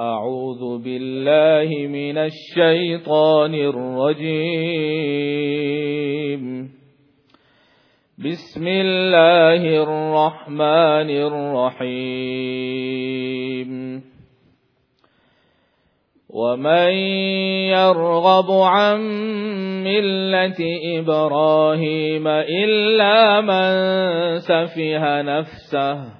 أعوذ بالله من الشيطان الرجيم. بسم الله الرحمن الرحيم. ومن يرغب عن ملة إبراهيم إلا من سفه نفسه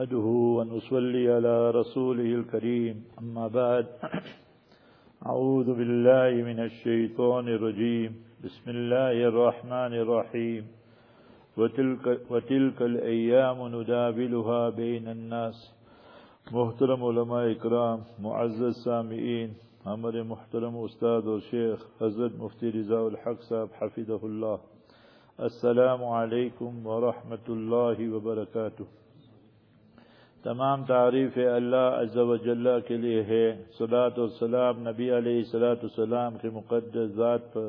نحمده ونصلي على رسوله الكريم. أما بعد أعوذ بالله من الشيطان الرجيم. بسم الله الرحمن الرحيم. وتلك, وتلك الأيام ندابلها بين الناس. محترم علماء اکرام معزز سامعین ہمارے محترم استاد اور شیخ حضرت مفتی رضا الحق صاحب حفظہ اللہ. السلام علیکم ورحمۃ اللہ وبرکاتہ. تمام تعریف اللہ عز و جل کے لیے ہے۔ صلاۃ والسلام نبی علیہ صلاۃ السلام کے مقدس ذات پر۔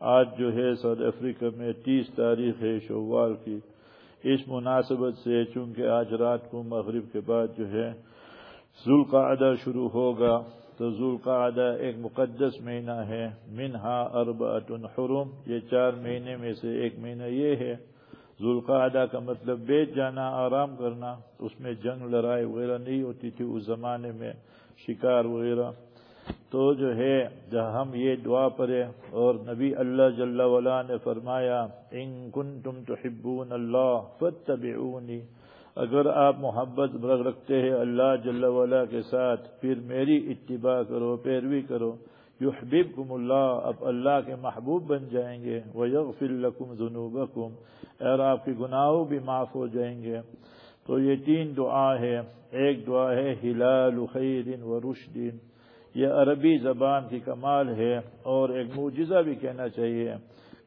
آج جو ہے ساؤتھ افریقہ میں تیس تاریخ ہے شوال کی۔ اس مناسبت سے چونکہ آج رات کو مغرب کے بعد جو ہے ذوالقعدہ شروع ہوگا۔ تو ذوالقعدہ ایک مقدس مہینہ ہے۔ منہا اربعۃ حرم۔ یہ چار مہینے میں سے ایک مہینہ یہ ہے۔ ذوالقعدہ کا مطلب بیچ جانا، آرام کرنا، اس میں جنگ لڑائی وغیرہ نہیں ہوتی تھی، اس زمانے میں شکار وغیرہ۔ تو جو ہے جب ہم یہ دعا پڑے اور نبی اللہ جل ولا نے فرمایا، ان کنتم تحبون اللہ فتبعونی اگر آپ محبت رکھتے ہیں اللہ جل ولا کے ساتھ، پھر میری اتباع کرو، پیروی کرو۔ یحببکم اللہ، اب اللہ کے محبوب بن جائیں گے، ویغفر لکم ذنوبکم۔ اور آپ کے گناہوں بھی معاف ہو جائیں گے۔ تو یہ تین دعا ہے ایک دعا ہے، ہلال خیر و رشدین یہ عربی زبان کی کمال ہے اور ایک معجزہ بھی کہنا چاہیے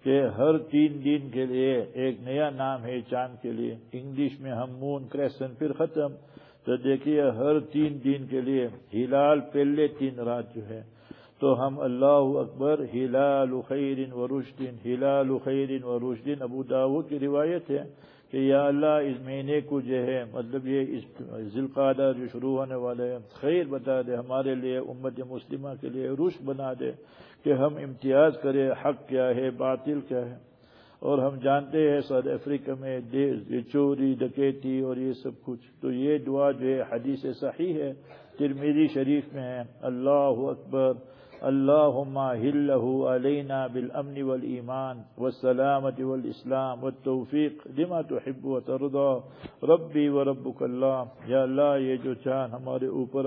کہ ہر تین دن کے لیے ایک نیا نام ہے چاند کے لیے۔ انگلش میں ہم مون کریسن پھر ختم۔ تو دیکھیے، ہر تین دن کے لیے ہلال پہلے تین رات جو ہے تو ہم اللہ اکبر، ہلال خیر و رشدین ہلال خیر و رشدین ابو داود کی روایت ہے کہ یا اللہ، اس مہینے کو جو ہے مطلب یہ اس ذلقادہ جو شروع ہونے والے ہیں، خیر بتا دے، ہمارے لیے، امت مسلمہ کے لیے رشک بنا دے کہ ہم امتیاز کرے، حق کیا ہے، باطل کیا ہے. اور ہم جانتے ہیں ساؤتھ افریقہ میں چوری، ڈکیتی اور یہ سب کچھ. تو یہ دعا جو ہے، حدیث صحیح ہے ترمیری شریف میں ہے، اللہ اکبر. اللهم هله علينا بالأمن والإيمان والسلامة والإسلام والتوفيق لما تحب وترضى. ربی و ربک اللہ یا اللہ، یہ جو چاند ہمارے اوپر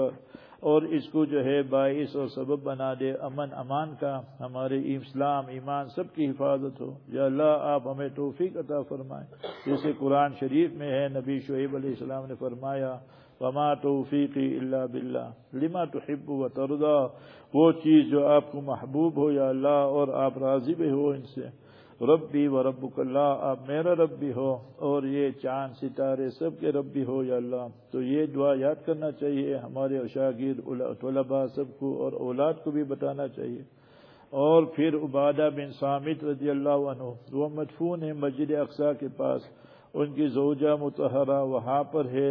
اور اس کو جو ہے باعث اور سبب بنا دے، امن امان کا ہمارے اسلام، ایمان سب کی حفاظت ہو۔ یا اللہ، آپ ہمیں توفیق عطا فرمائیں۔ جیسے قرآن شریف میں ہے، نبی شعیب علیہ السلام نے فرمایا وما توفیقی اللہ باللہ۔ لما تحب و تردا وہ چیز جو آپ کو محبوب ہو یا اللہ اور آپ راضی بھی ہو ان سے۔ ربی و رب اللہ آپ میرا رب بھی ہو اور یہ چاند، ستارے سب کے رب بھی ہو یا اللہ۔ تو یہ دعا یاد کرنا چاہیے، ہمارے اشاگیر طلباء سب کو اور اولاد کو بھی بتانا چاہیے۔ اور پھر عبادہ بن سامت رضی اللہ عنہ، وہ مدفون ہے مسجد اقسا کے پاس۔ ان کی زوجہ متحرہ وہاں پر ہے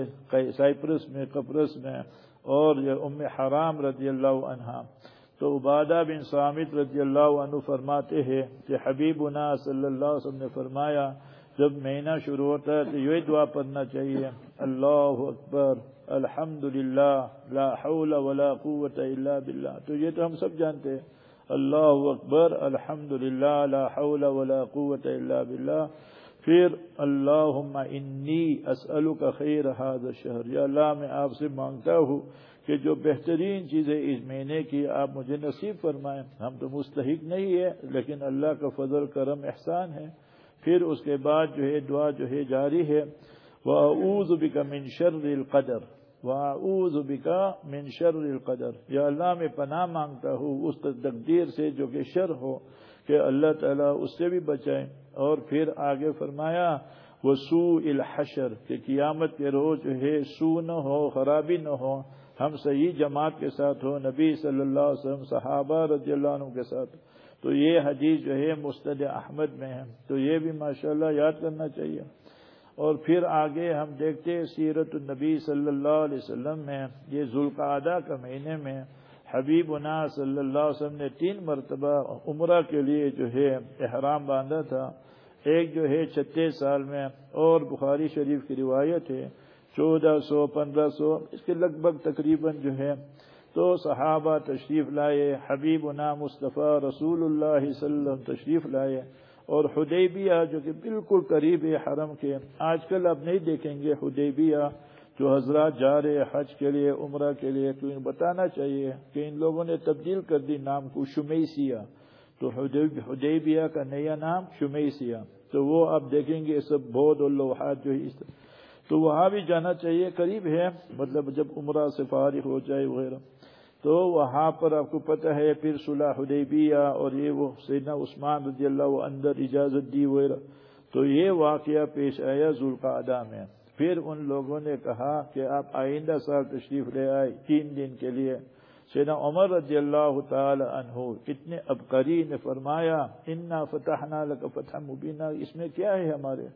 سائپرس میں قبرس میں اور یہ ام حرام رضی اللہ عنہ تو عبادہ بن سامت رضی اللہ عنہ فرماتے ہیں کہ حبیب صلی اللہ علیہ وسلم نے فرمایا، جب مہینہ شروع ہوتا ہے تو یہ دعا پڑھنا چاہیے، اللہ اکبر الحمد للہ حول ولا قوت الا باللہ۔ تو یہ تو ہم سب جانتے ہیں، اللہ اکبر الحمد للہ حول ولا قوت الا باللہ۔ پھر اللہ انی اسألک خیر هذا الشہر۔ یا اللہ، میں آپ سے مانگتا ہوں کہ جو بہترین چیزیں اس مہینے کی آپ مجھے نصیب فرمائیں۔ ہم تو مستحق نہیں ہے لیکن اللہ کا فضل، کرم، احسان ہے۔ پھر اس کے بعد جو ہے، دعا جو ہے، جاری ہے۔ وہ بِكَ مِنْ شَرِّ الْقَدَرِ۔ وَأَعُوذُ بِكَ مِنْ شَرِّ الْقَدَرِ۔ یا اللہ، میں پناہ مانگتا ہوں اس تقدیر سے جو کہ شر ہو۔ کہ اللہ تعالیٰ اس سے بھی بچائیں۔ اور پھر آگے فرمایا وہ سو الحشر، کہ قیامت کے روز جو ہے سو نہ ہو، خرابی نہ ہو۔ ہم صحیح جماعت کے ساتھ ہو، نبی صلی اللہ علیہ وسلم، صحابہ رضی اللہ عنہ کے ساتھ۔ تو یہ حدیث جو ہے مستد احمد میں ہے۔ تو یہ بھی ماشاءاللہ یاد کرنا چاہیے۔ اور پھر آگے ہم دیکھتے سیرت النبی صلی اللہ علیہ وسلم میں، یہ ذوالقعدہ کا مہینے میں حبیب صلی اللہ علیہ وسلم نے تین مرتبہ عمرہ کے لیے جو ہے احرام باندھا تھا۔ ایک جو ہے چھتیس سال میں، اور بخاری شریف کی روایت ہے، چودہ سو، پندرہ سو، اس کے لگ بھگ تقریباً جو ہے۔ تو صحابہ تشریف لائے حبیب نا مصطفیٰ رسول اللہ صلی اللہ علیہ تشریف لائے، اور حدیبیہ جو کہ بالکل قریب ہے حرم کے۔ آج کل اب نہیں دیکھیں گے حدیبیہ جو حضرات جا رہے حج کے لیے، عمرہ کے لیے، تو ان بتانا چاہیے کہ ان لوگوں نے تبدیل کر دی نام کو شمیسیہ۔ تو حدیبیہ کا نیا نام شمیسیہ۔ تو وہ آپ دیکھیں گے، سب بہت اور لوحات جو ہے تو وہاں بھی جانا چاہیے، قریب ہے مطلب جب عمرہ سے فارغ ہو جائے وغیرہ۔ تو وہاں پر آپ کو پتہ ہے پھر صلح حدیبیہ اور یہ وہ سیدنا عثمان رضی اللہ وہ اندر اجازت دی وغیرہ۔ تو یہ واقعہ پیش آیا ذوالقعدہ میں۔ پھر ان لوگوں نے کہا کہ آپ آئندہ سال تشریف لے آئے، تین دن کے لیے۔ سیدنا عمر رضی اللہ تعالی عنہ اتنے ابقری نے فرمایا، انا فتحنا لک فتح مبینہ اس میں کیا ہے ہمارے؟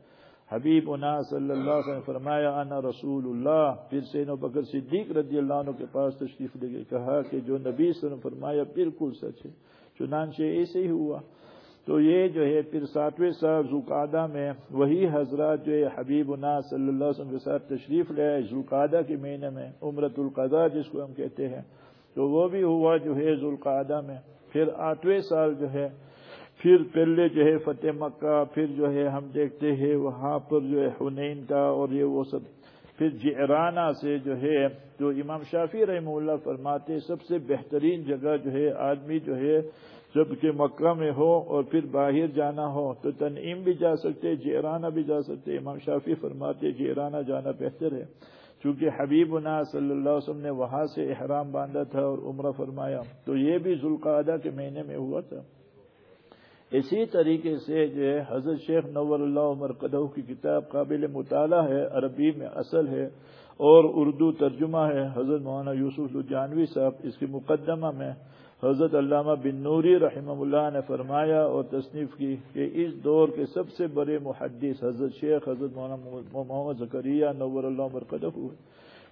حبیب انا صلی اللہ علیہ وسلم فرمایا، انا رسول اللہ پھر سین بکر صدیق رضی اللہ عنہ کے پاس تشریف لے گئے، کہا کہ جو نبی صلی اللہ علیہ وسلم فرمایا بالکل سچ ہے، چنانچہ ایسے ہی ہوا۔ تو یہ جو ہے پھر ساتویں سال زکادہ میں وہی حضرات جو ہے حبیب انا صلی اللہ علیہ وسلم کے ساتھ تشریف لے آئے زکادہ کے مہینے میں عمرت القضاء جس کو ہم کہتے ہیں، تو وہ بھی ہوا جو ہے ذوالقعدہ میں۔ پھر آٹھویں سال جو ہے، پھر پہلے جو ہے فتح مکہ، پھر جو ہے ہم دیکھتے ہیں وہاں پر جو ہے حنین کا اور یہ وہ سب۔ پھر جعرانہ سے جو ہے، جو امام شافی رحمہ اللہ فرماتے سب سے بہترین جگہ جو ہے آدمی جو ہے جبکہ مکہ میں ہو اور پھر باہر جانا ہو تو تنعیم بھی جا سکتے جعرانہ بھی جا سکتے۔ امام شافی فرماتے جعرانہ جانا بہتر ہے۔ چونکہ حبیب نا صلی اللہ علیہ وسلم نے وہاں سے احرام باندھا تھا اور عمرہ فرمایا۔ تو یہ بھی ذوالقعدہ کے مہینے میں ہوا تھا۔ اسی طریقے سے جو ہے، حضرت شیخ نور اللہ عمر قدو کی کتاب قابل مطالعہ ہے، عربی میں اصل ہے اور اردو ترجمہ ہے۔ حضرت مولانا یوسف الجانوی صاحب اس کی مقدمہ میں حضرت علامہ بن نوری رحمہ اللہ نے فرمایا اور تصنیف کی کہ اس دور کے سب سے بڑے محدث حضرت شیخ حضرت محمد زکریہ نور اللہ مرکز ہوئے۔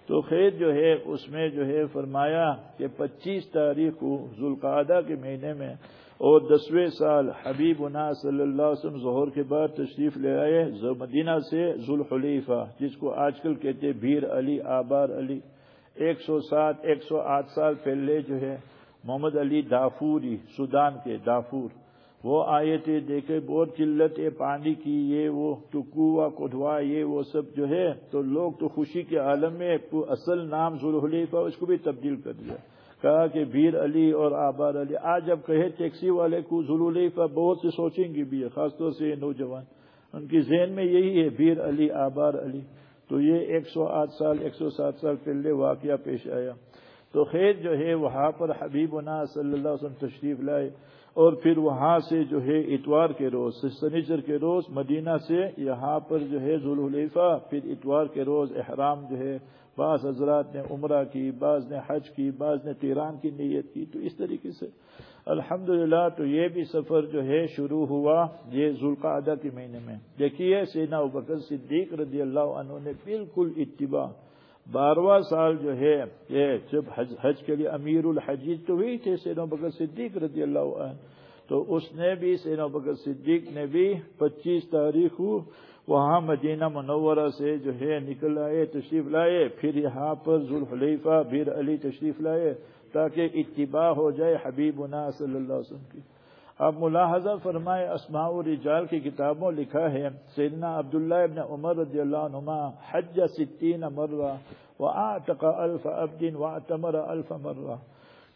تو خیر جو ہے، اس میں جو ہے فرمایا کہ پچیس تاریخ کو ذوالقعدہ کے مہینے میں اور دسویں سال حبیب انا صلی اللہ علیہ وسلم ظہر کے بعد تشریف لے آئے مدینہ سے ذوالحلیفہ، جس کو آج کل کہتے بھیر علی، آبار علی۔ ایک سو سات، ایک سو آٹھ سال پہلے جو ہے محمد علی دافوری، سودان کے دافور۔ وہ آئے تھے دیکھے، بہت قلت ہے، پانی کی یہ وہ ٹکوا کٹوا یہ وہ سب جو ہے، تو لوگ تو خوشی کے عالم میں اصل نام ذوالحلیفہ اس کو بھی تبدیل کر دیا۔ کہا کہ بیر علی اور آبار علی، آج جب کہے، ٹیکسی والے کو ذوالحلیفہ بہت سے سوچیں گے بھی، خاص طور سے یہ نوجوان۔ ان کی ذہن میں یہی ہے، بیر علی، آبار علی۔ تو یہ ایک سو آٹھ سال، ایک سو سات سال پہلے واقعہ پیش آیا۔ تو خیر جو ہے وہاں پر حبیب صلی اللہ علیہ وسلم تشریف لائے اور پھر وہاں سے جو ہے اتوار کے روز، سنیچر کے روز مدینہ سے یہاں پر جو ہے ذوالحلیفہ، پھر اتوار کے روز احرام جو ہے بعض حضرات نے عمرہ کی، بعض نے حج کی، بعض نے تیران کی نیت کی، تو اس طریقے سے۔ الحمد تو یہ بھی سفر جو ہے شروع ہوا یہ ذوالقعدہ کے مہینے میں۔ دیکھیے سینا ابکر صدیق رضی اللہ عنہ نے بالکل اتباع بارہواں سال جو ہے، یہ جب حج حج کے لیے امیر الحجیز تو وہی تھے سین بکر صدیق رضی اللہ عنہ۔ تو اس نے بھی سین بکر صدیق نے بھی پچیس تاریخ وہاں مدینہ منورہ سے جو ہے نکل آئے، تشریف لائے۔ پھر یہاں پر ذوالحلیفہ، بیر علی تشریف لائے تاکہ اتباع ہو جائے حبیب صلی اللہ علیہ وسلم کی۔ اب ملاحظہ فرمائے اسماء رجال کی کتابوں لکھا ہے، سیدنا عبداللہ ابن عمر رضی اللہ عنہ حج ستین مرہ وآتق الف عبد واتمر الف مرہ۔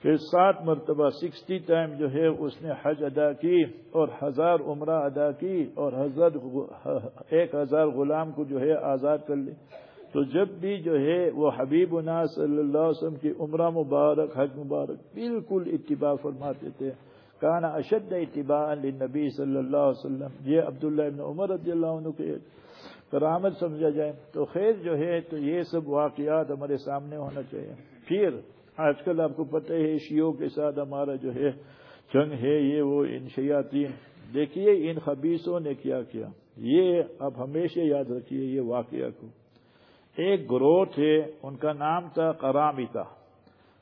پھر سات مرتبہ سکسٹی ٹائم جو ہے، اس نے حج ادا کی اور ہزار عمرہ ادا کی اور حضرت ایک ہزار غلام کو جو ہے آزاد کر لی۔ تو جب بھی جو ہے، وہ حبیب صلی اللہ علیہ وسلم کی عمرہ مبارک، حج مبارک، بالکل اتباع فرماتے تھے۔ کانا اشد اتباع للنبی صلی اللہ علیہ وسلم۔ یہ عبداللہ ابن عمر رضی اللہ عنہ کے کرامت سمجھا جائے۔ تو خیر جو ہے، تو یہ سب واقعات ہمارے سامنے ہونا چاہیے۔ پھر آج کل آپ کو پتہ ہے، شیعوں کے ساتھ ہمارا جو ہے، جنگ ہے، یہ وہ ان شیاطین۔ دیکھیے، ان خبیصوں نے کیا کیا۔ یہ اب ہمیشہ یاد رکھیے یہ واقعہ کو۔ ایک گروہ تھے، ان کا نام تھا کرامیتا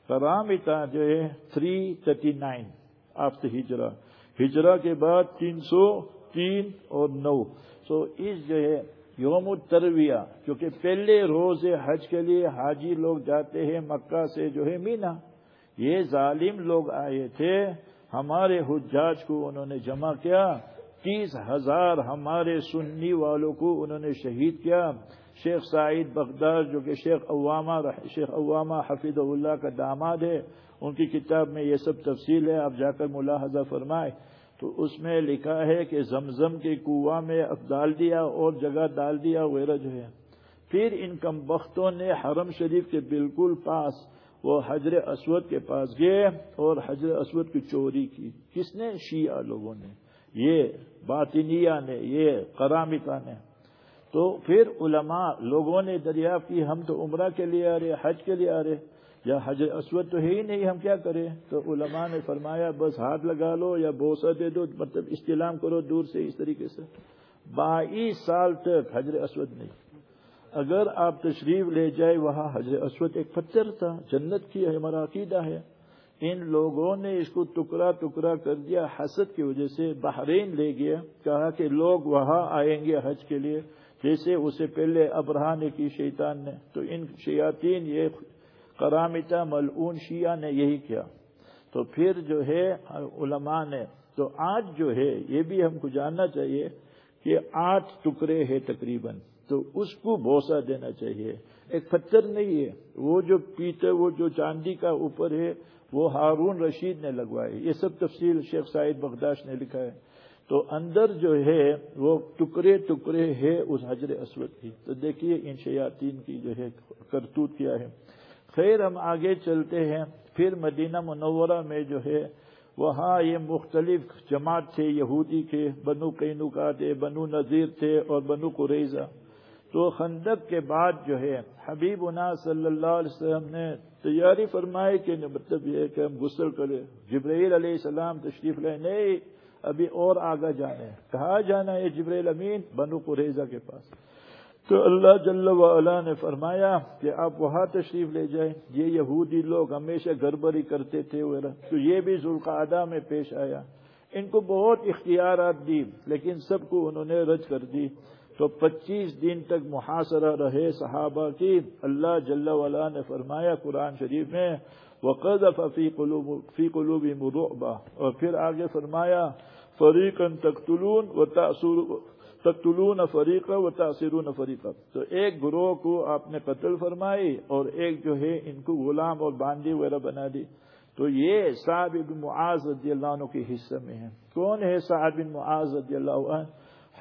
کرامیتا جو ہے تھری تھرٹی نائن آفٹر ہجرا ہجرا کے بعد تین سو تین اور نو۔ سو اس جو ہے یوم الترویہ، کیونکہ پہلے روز حج کے لیے حاجی لوگ جاتے ہیں مکہ سے جو ہے مینا۔ یہ ظالم لوگ آئے تھے، ہمارے حجاج کو انہوں نے جمع کیا۔ تیس ہزار ہمارے سنی والوں کو انہوں نے شہید کیا۔ شیخ سعید بغداد، جو کہ شیخ عوامہ شیخ عوامہ حفیظ اللہ کا داماد ہے ان کی کتاب میں یہ سب تفصیل ہے، آپ جا کر ملاحظہ فرمائے۔ تو اس میں لکھا ہے کہ زمزم کے کنواں میں اب ڈال دیا اور جگہ ڈال دیا وغیرہ جو ہے۔ پھر ان کم بختوں نے حرم شریف کے بالکل پاس وہ حجر اسود کے پاس گئے اور حجر اسود کی چوری کی۔ کس نے؟ شیعہ لوگوں نے۔ یہ باطنیہ نے، یہ کرامکا نے۔ تو پھر علماء لوگوں نے دریافت کی، ہم تو عمرہ کے لیے آ رہے، حج کے لیے آ رہے۔ یا حج اسود تو ہے ہی نہیں، ہم کیا کریں؟ تو علماء نے فرمایا، بس ہاتھ لگا لو یا بوسا دے دو مطلب استعلام کرو دور سے اس طریقے سے۔ بائیس سال تک حجر اسود نہیں۔ اگر آپ تشریف لے جائے، وہاں حجر اسود ایک پتھر تھا، جنت کی ہمارا عقیدہ ہے۔ ان لوگوں نے اس کو ٹکڑا ٹکڑا کر دیا، حسد کی وجہ سے بحرین لے گیا۔ کہا کہ لوگ وہاں آئیں گے حج کے لیے، جیسے اسے پہلے ابراہ نے کی شیطان نے۔ تو ان شیاطین یہ کرامتا ملعون شیعہ نے یہی کیا۔ تو پھر جو ہے علماء نے، تو آج جو ہے یہ بھی ہم کو جاننا چاہیے کہ آٹھ ٹکڑے ہیں تقریباً، تو اس کو بوسا دینا چاہیے۔ ایک پتھر نہیں ہے، وہ جو پیتے وہ جو چاندی کا اوپر ہے، وہ ہارون رشید نے لگوائے۔ یہ سب تفصیل شیخ سعید بغداش نے لکھا ہے۔ تو اندر جو ہے وہ ٹکڑے ٹکڑے ہے اس حجر اسود کی۔ تو دیکھیے ان شیاطین کی جو ہے کرتوت کیا ہے۔ خیر ہم آگے چلتے ہیں، پھر مدینہ منورہ میں جو ہے، وہاں یہ مختلف جماعت تھے، یہودی کے، بنو قینوکا تھے، بنو نذیر تھے اور بنو قریضہ تو خندق کے بعد جو ہے حبیب انا صلی اللہ علیہ وسلم نے تیاری فرمائے کہ مطلب یہ ہے کہ ہم غسل کریں۔ جبرائیل علیہ السلام تشریف لائے، نہیں، ابھی اور آگا جانا ہے۔ کہاں جانا ہے جبرائیل امین؟ بنو قریضہ کے پاس۔ تو اللہ جل وعلا نے فرمایا کہ آپ وہاں تشریف لے جائیں۔ یہ یہودی لوگ ہمیشہ گڑبڑی کرتے تھے تو یہ بھی ذوالقعدہ میں پیش آیا۔ ان کو بہت اختیارات دی، لیکن سب کو انہوں نے رد کر دی۔ تو پچیس دن تک محاصرہ رہے صحابہ کی۔ اللہ جل وعلا نے فرمایا قرآن شریف میں وقد فی قلوب فی قلوب اور پھر آگے فرمایا فریقن تقتلون و تقتلون فریقہ و تاثرون فریقہ تو ایک گروہ کو آپ نے قتل فرمائی اور ایک جو ہے ان کو غلام اور باندی وغیرہ بنا دی۔ تو یہ صاحب بن معاذ رضی اللہ عنہ کے حصے میں ہے کون ہے صاحب بن معاذ رضی اللہ عنہ؟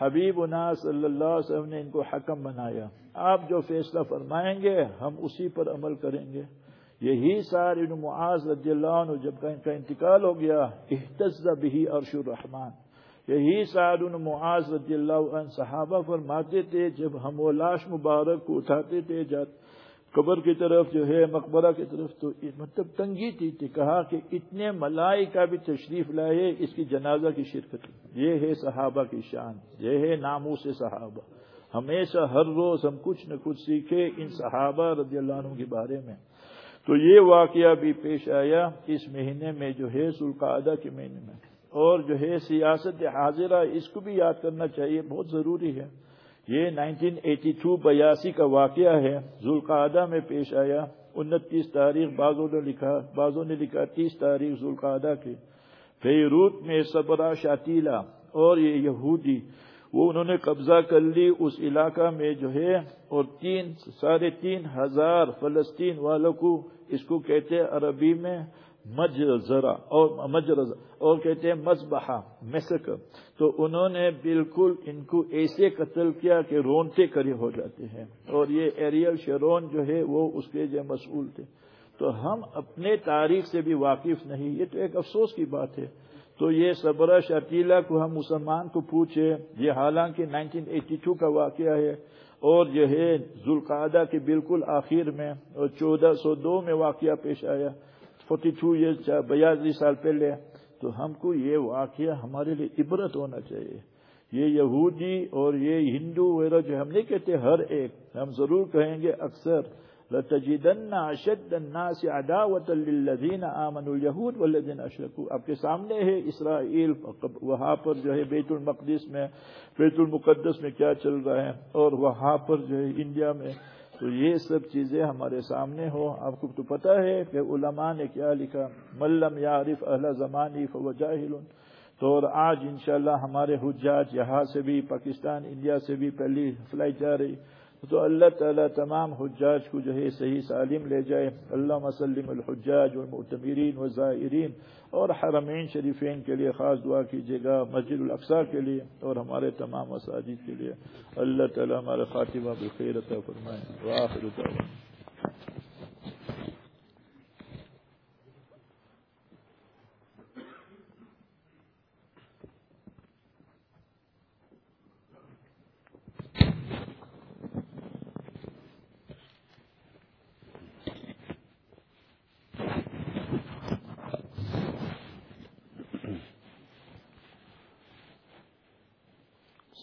حبیب النا صلی اللہ علیہ وسلم نے ان کو حکم بنایا۔ آپ جو فیصلہ فرمائیں گے، ہم اسی پر عمل کریں گے۔ یہی سار ان معاذ رضی اللہ عنہ جب کا ان کا انتقال ہو گیا احتز بھی عرش الرحمان یہی سار ان معاذ رضی اللہ عنہ صحابہ فرماتے تھے، جب ہم وہ لاش مبارک کو اٹھاتے تھے جات قبر کی طرف جو ہے، مقبرہ کی طرف، تو مطلب تنگی تھی تھی کہا کہ اتنے ملائی کا بھی تشریف لائے، اس کی جنازہ کی شرکت یہ ہے صحابہ کی شان، یہ ہے ناموں سے صحابہ۔ ہمیشہ ہر روز ہم کچھ نہ کچھ سیکھے ان صحابہ رضی اللہ عنہ کے بارے میں۔ تو یہ واقعہ بھی پیش آیا اس مہینے میں جو ہے سلقادہ کے مہینے میں۔ اور جو ہے سیاست حاضرہ، اس کو بھی یاد کرنا چاہیے، بہت ضروری ہے۔ یہ نائنٹین ایٹی ٹو بیاسی کا واقعہ ہے ذوالقادہ میں پیش آیا۔ انتیس تاریخ بازوں نے لکھا بازوں نے لکھا، تیس تاریخ ذوالقادہ کے فیروت میں صبرا شاتیلا اور یہ یہودی، وہ انہوں نے قبضہ کر لی اس علاقہ میں جو ہے، اور تین، ساڑھے تین ہزار فلسطین والوں کو اس کو کہتے عربی میں مجرا اور مجرزا اور کہتے ہیں مذبحہ، مسک۔ تو انہوں نے بالکل ان کو ایسے قتل کیا کہ رونتے کرے ہو جاتے ہیں۔ اور یہ ایریل شرون جو ہے وہ اس کے جو مسئول تھے۔ تو ہم اپنے تاریخ سے بھی واقف نہیں، یہ تو ایک افسوس کی بات ہے۔ تو یہ صبر شکیلا کو ہم مسلمان کو پوچھے یہ حالانکہ 1982 کا واقعہ ہے۔ اور جو ہے ذوالقادہ کے بالکل آخر میں اور چودہ سو دو میں واقعہ پیش آیا۔ فورٹی ٹو ایئر بیاسی سال پہلے تو ہم کو یہ واقعہ ہمارے لیے عبرت ہونا چاہیے۔ یہ یہودی اور یہ ہندو وغیرہ جو ہم نہیں کہتے، ہر ایک، ہم ضرور کہیں گے اکثر، لتجدن اشد الناس عداوت للذین آمنوا اليهود والذین اشرکوا آپ کے سامنے ہے اسرائیل وہاں پر جو ہے بیت المقدس میں، بیت المقدس میں کیا چل رہا ہے، اور وہاں پر جو ہے انڈیا میں تو یہ سب چیزیں ہمارے سامنے ہو آپ کو تو پتہ ہے کہ علماء نے کیا لکھا۔ ملم یعرف اہل زمانی فوجاہل تو اور آج انشاءاللہ ہمارے حجاج یہاں سے بھی، پاکستان، انڈیا سے بھی پہلی فلائٹ جا رہی۔ تو اللہ تعالیٰ تمام حجاج کو جو ہے صحیح سالم لے جائے۔ اللہ مسلم الحجاج والمعتمرین والزائرین۔ اور حرمین شریفین کے لیے خاص دعا کیجیے گا، مسجد الاقصا کے لیے اور ہمارے تمام مساجد کے لیے۔ اللہ تعالیٰ ہمارے خاتمہ بخیر عطا فرمائے۔ وآخر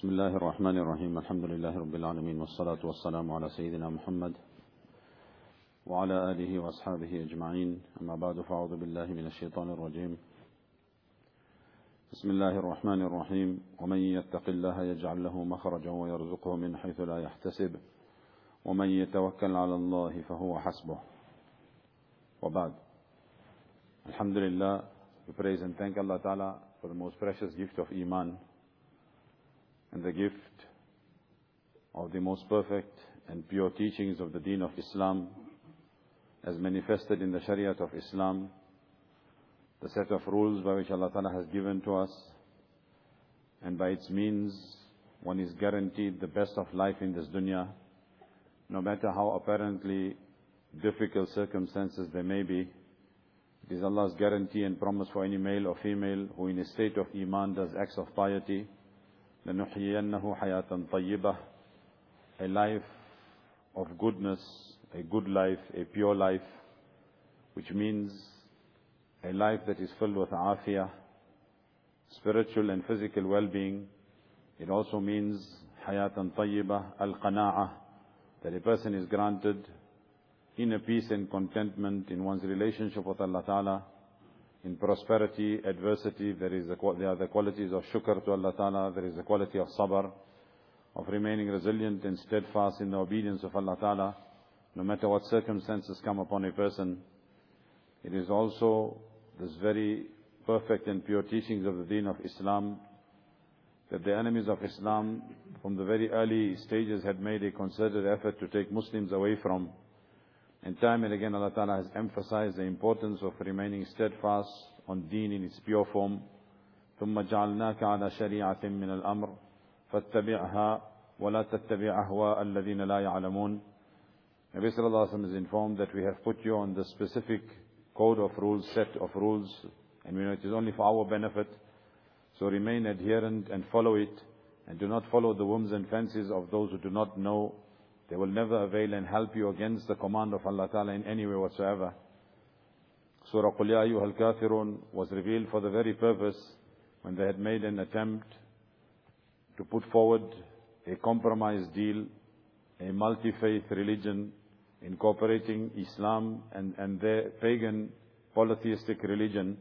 بسم الله الرحمن الرحيم. الحمد لله رب العالمين والصلاة والسلام على سيدنا محمد وعلى آله وأصحابه أجمعين. أما بعد فأعوذ بالله من الشيطان الرجيم. بسم الله الرحمن الرحيم. ومن يتق الله يجعل له مخرجا ويرزقه من حيث لا يحتسب. ومن يتوكل على الله فهو حسبه. وبعد. الحمد لله. We praise and thank Allah Ta'ala for the most precious gift of Iman. And the gift of the most perfect and pure teachings of the deen of Islam as manifested in the Shariat of Islam, the set of rules by which Allah Ta'ala has given to us, and by its means one is guaranteed the best of life in this dunya, no matter how apparently difficult circumstances there may be. It is Allah's guarantee and promise for any male or female who in a state of Iman does acts of piety, لنحيينه حياة طيبة a life of goodness, a good life, a pure life, which means a life that is filled with afiyah, spiritual and physical well-being. It also means hayatan tayyibah, al-qana'ah, that a person is granted inner peace and contentment in one's relationship with Allah Ta'ala, in prosperity, adversity, there, is a, there are the qualities of shukr to Allah Ta'ala, there is the quality of sabr, of remaining resilient and steadfast in the obedience of Allah Ta'ala, no matter what circumstances come upon a person. It is also this very perfect and pure teachings of the deen of Islam that the enemies of Islam from the very early stages had made a concerted effort to take Muslims away from. And time and again Allah Ta'ala has emphasized the importance of remaining steadfast on deen in its pure form. ثم جعلناك على شريعة من الأمر فاتبعها ولا تتبع أهواء الذين لا يعلمون Nabi Sallallahu Alaihi Wasallam is informed that we have put you on the specific code of rules, set of rules, and we know it is only for our benefit. So remain adherent and follow it, and do not follow the whims and fancies of those who do not know. they will never avail and help you against the command of Allah Ta'ala in any way whatsoever. Surah Qul Ya Ayyuhal Kafirun was revealed for the very purpose when they had made an attempt to put forward a compromise deal, a multi-faith religion, incorporating Islam and, and their pagan polytheistic religion.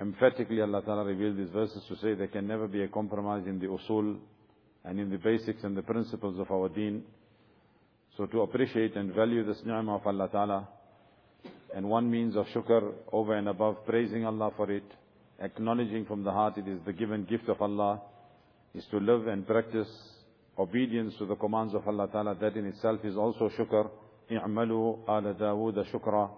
Emphatically Allah Ta'ala revealed these verses to say there can never be a compromise in the usul and in the basics and the principles of our deen. So to appreciate and value this ni'mah of Allah Ta'ala, and one means of shukr over and above praising Allah for it, acknowledging from the heart it is the given gift of Allah, is to live and practice obedience to the commands of Allah Ta'ala. That in itself is also shukr. اعملوا آل داود شكرا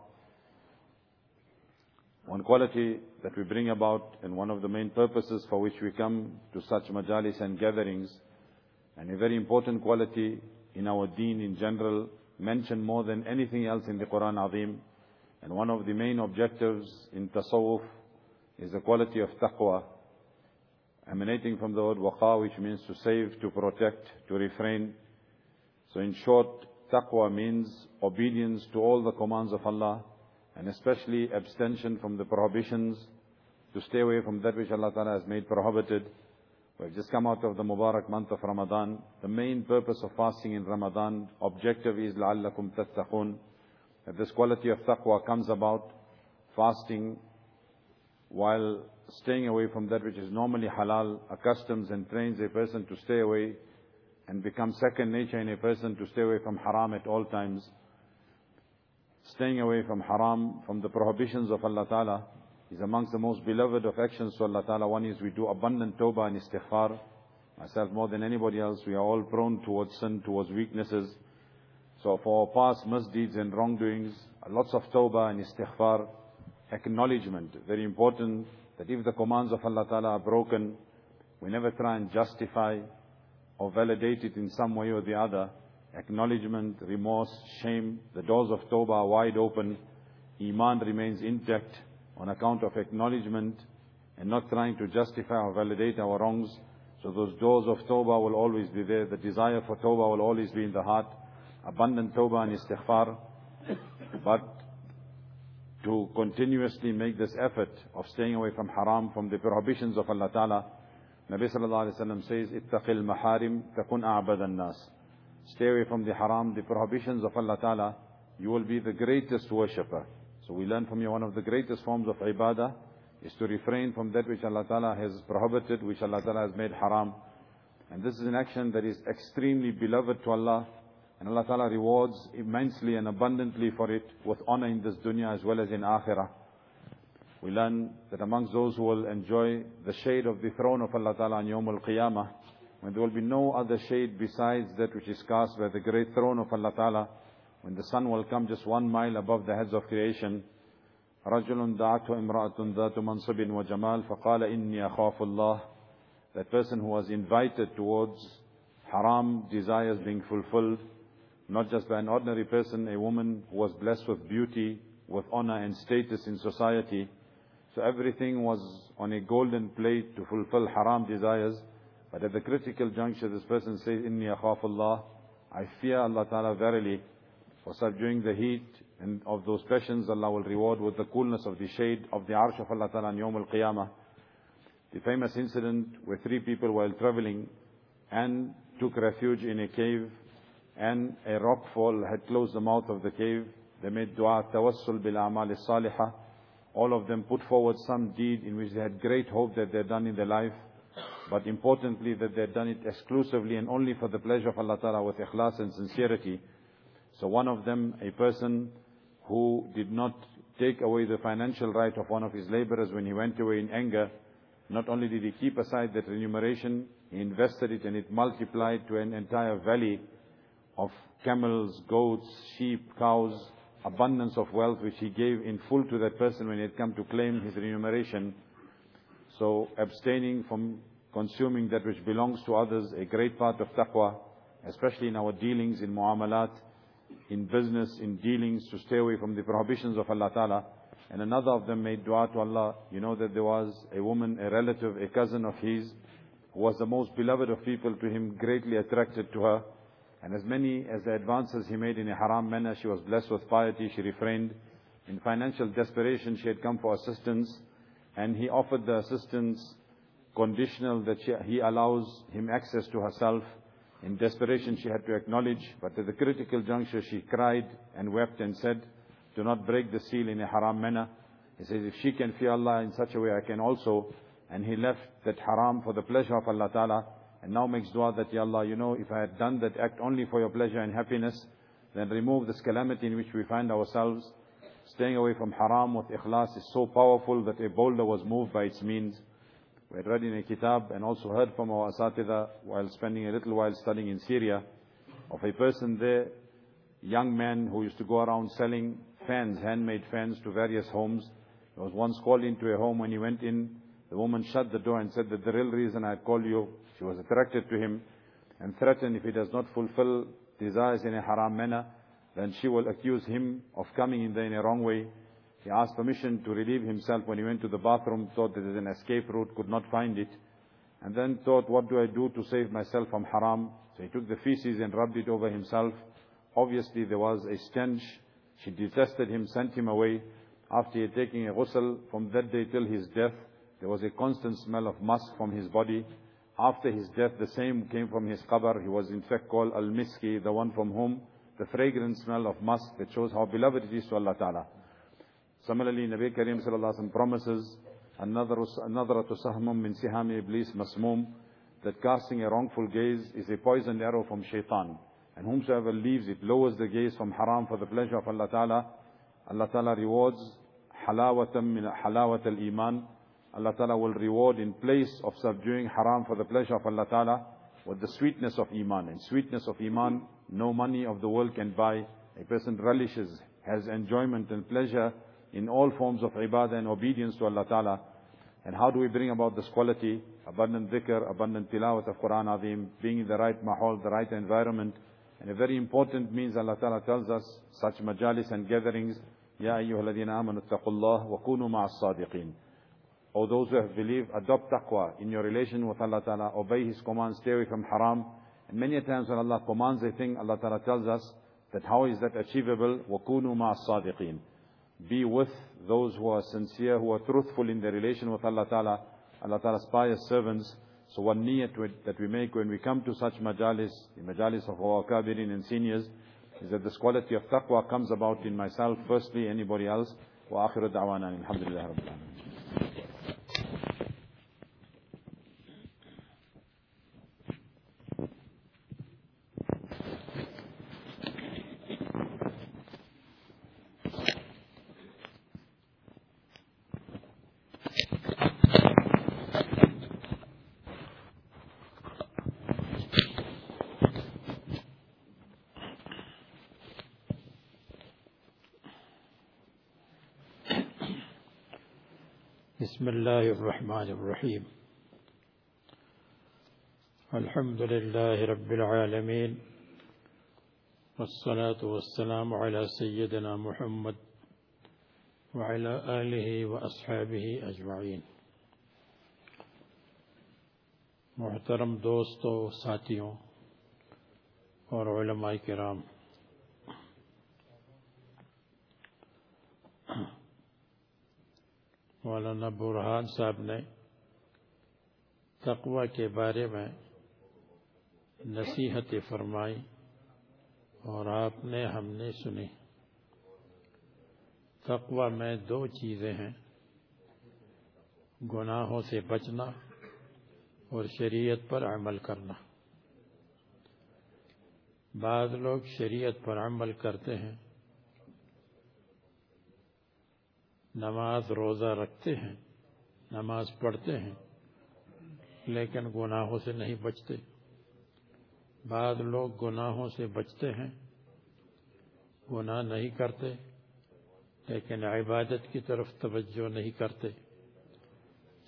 One quality that we bring about and one of the main purposes for which we come to such majalis and gatherings and a very important quality in our deen in general mentioned more than anything else in the Quran Azim and one of the main objectives in tasawwuf is the quality of taqwa emanating from the word waqa which means to save, to protect, to refrain. So in short, Taqwa means obedience to all the commands of Allah and especially abstention from the prohibitions to stay away from that which Allah Ta'ala has made prohibited. We've just come out of the Mubarak month of Ramadan. The main purpose of fasting in Ramadan, objective is لَعَلَّكُمْ تَتَّقُونَ That this quality of taqwa comes about fasting while staying away from that which is normally halal, accustoms and trains a person to stay away and become second nature in a person to stay away from haram at all times. Staying away from haram, from the prohibitions of Allah Ta'ala, is amongst the most beloved of actions to Allah Ta'ala. One is we do abundant tawbah and istighfar. Myself more than anybody else, we are all prone towards sin, towards weaknesses. So for our past misdeeds and wrongdoings, lots of tawbah and istighfar, acknowledgement, very important, that if the commands of Allah Ta'ala are broken, we never try and justify or validate it in some way or the other. Acknowledgement, remorse, shame, the doors of Tawbah are wide open. Iman remains intact on account of acknowledgement and not trying to justify or validate our wrongs. So those doors of Tawbah will always be there. The desire for Tawbah will always be in the heart. Abundant Tawbah and Istighfar. But to continuously make this effort of staying away from haram, from the prohibitions of Allah Ta'ala, Nabi sallallahu alayhi wa sallam says, اتَّقِ الْمَحَارِمْ تَكُنْ أَعْبَدَ النَّاسِ Stay away from the haram, the prohibitions of Allah Ta'ala. You will be the greatest worshipper. So we learn from you one of the greatest forms of ibadah is to refrain from that which Allah Ta'ala has prohibited, which Allah Ta'ala has made haram. And this is an action that is extremely beloved to Allah. And Allah Ta'ala rewards immensely and abundantly for it with honor in this dunya as well as in akhirah we learn that amongst those who will enjoy the shade of the throne of Allah Ta'ala on Yawm al-Qiyamah, when there will be no other shade besides that which is cast by the great throne of Allah Ta'ala, when the sun will come just one mile above the heads of creation, رجل دعته امرأة ذات منصب وجمال فقال إني أخاف الله That person who was invited towards haram desires being fulfilled, not just by an ordinary person, a woman who was blessed with beauty, with honor and status in society, so everything was on a golden plate to fulfill haram desires. But at the critical juncture, this person says, Inni akhafullah. I fear Allah Ta'ala verily for subduing the heat And of those passions, Allah will reward with the coolness of the shade of the arsh of Allah Ta'ala on Yawm al-Qiyamah. The famous incident where three people while traveling and took refuge in a cave and a rockfall had closed the mouth of the cave. They made dua, tawassul bil amal salihah. All of them put forward some deed in which they had great hope that they had done in their life. But importantly that they had done it exclusively and only for the pleasure of Allah Ta'ala with ikhlas and sincerity. So one of them, a person who did not take away the financial right of one of his laborers when he went away in anger, not only did he keep aside that remuneration, he invested it and it multiplied to an entire valley of camels, goats, sheep, cows, abundance of wealth which he gave in full to that person when he had come to claim his remuneration. So abstaining from consuming that which belongs to others, a great part of taqwa, especially in our dealings, in muamalat, in business, in dealings, to stay away from the prohibitions of Allah Ta'ala. And another of them made dua to Allah. You know that there was a woman, a relative, a cousin of his, who was the most beloved of people to him, greatly attracted to her. And as many as the advances he made in a haram manner, she was blessed with piety, she refrained. In financial desperation, she had come for assistance, and he offered the assistance conditional that she, he allows him access to herself. In desperation, she had to acknowledge, but at the critical juncture, she cried and wept and said, do not break the seal in a haram manner. He says, if she can fear Allah in such a way, I can also. And he left that haram for the pleasure of Allah Ta'ala. And now makes dua that, Ya Allah, you know, if I had done that act only for your pleasure and happiness, then remove this calamity in which we find ourselves. Staying away from haram with ikhlas is so powerful that a boulder was moved by its means. We had read in a kitab and also heard from our asatida while spending a little while studying in Syria of a person there, young man who used to go around selling fans, handmade fans to various homes. He was once called into a home when he went in. The woman shut the door and said that the real reason I called you, she was attracted to him and threatened if he does not fulfill desires in a haram manner, then she will accuse him of coming in there in a wrong way. He asked permission to relieve himself when he went to the bathroom, thought that there's an escape route, could not find it. And then thought, what do I do to save myself from haram? So he took the feces and rubbed it over himself. Obviously there was a stench she detested him, sent him away. After he had taken a ghusl, from that day till his death, there was a constant smell of musk from his body. After his death, the same came from his qabr. He was in fact called Al-Miski, the one from whom the fragrant smell of musk that shows how beloved it is to Allah Ta'ala. Similarly, Nabi Kareem Sallallahu Alaihi Wasallam promises, another to sahmum min sihami iblis masmum, that casting a wrongful gaze is a poisoned arrow from shaitan. And whomsoever leaves it, lowers the gaze from haram for the pleasure of Allah Ta'ala, Allah Ta'ala rewards halawatan min halawat al-iman. Allah Ta'ala will reward in place of subduing haram for the pleasure of Allah Ta'ala with the sweetness of iman. And sweetness of iman, no money of the world can buy. A person relishes, has enjoyment and pleasure in all forms of ibadah and obedience to Allah Ta'ala. And how do we bring about this quality? Abundant dhikr, abundant tilawat of Quran Azim, being in the right mahal, the right environment, and a very important means Allah Ta'ala tells us, such majalis and gatherings, Ya ayyuhalladhina amanu taqullah wa kunu ma'as sadiqeen. O those who have believed, adopt taqwa in your relation with Allah Ta'ala, obey His commands, stay away from haram. And many times when Allah commands a thing, Allah Ta'ala tells us that how is that achievable? وَكُونُوا مَعَ الصَّادِقِينَ Be with those who are sincere, who are truthful in their relation with Allah Ta'ala, Allah Ta'ala's pious servants, so one niyat that we make when we come to such majalis, the majalis of our kabirin and seniors, is that this quality of taqwa comes about in myself, firstly, anybody else. وآخر دعوانا الحمد لله رب العالمين الرحمن الرحيم. الحمد لله رب العالمين والصلاة والسلام على سيدنا محمد وعلى آله وأصحابه أجمعين. محترم دوستوں ساتھیوں اور علماء کرام مولانا برحان صاحب نے تقوی کے بارے میں نصیحت فرمائی اور آپ نے ہم نے سنی۔ تقوی میں دو چیزیں ہیں، گناہوں سے بچنا اور شریعت پر عمل کرنا۔ بعض لوگ شریعت پر عمل کرتے ہیں نماز روزہ رکھتے ہیں، نماز پڑھتے ہیں، لیکن گناہوں سے نہیں بچتے۔ بعض لوگ گناہوں سے بچتے ہیں، گناہ نہیں کرتے، لیکن عبادت کی طرف توجہ نہیں کرتے۔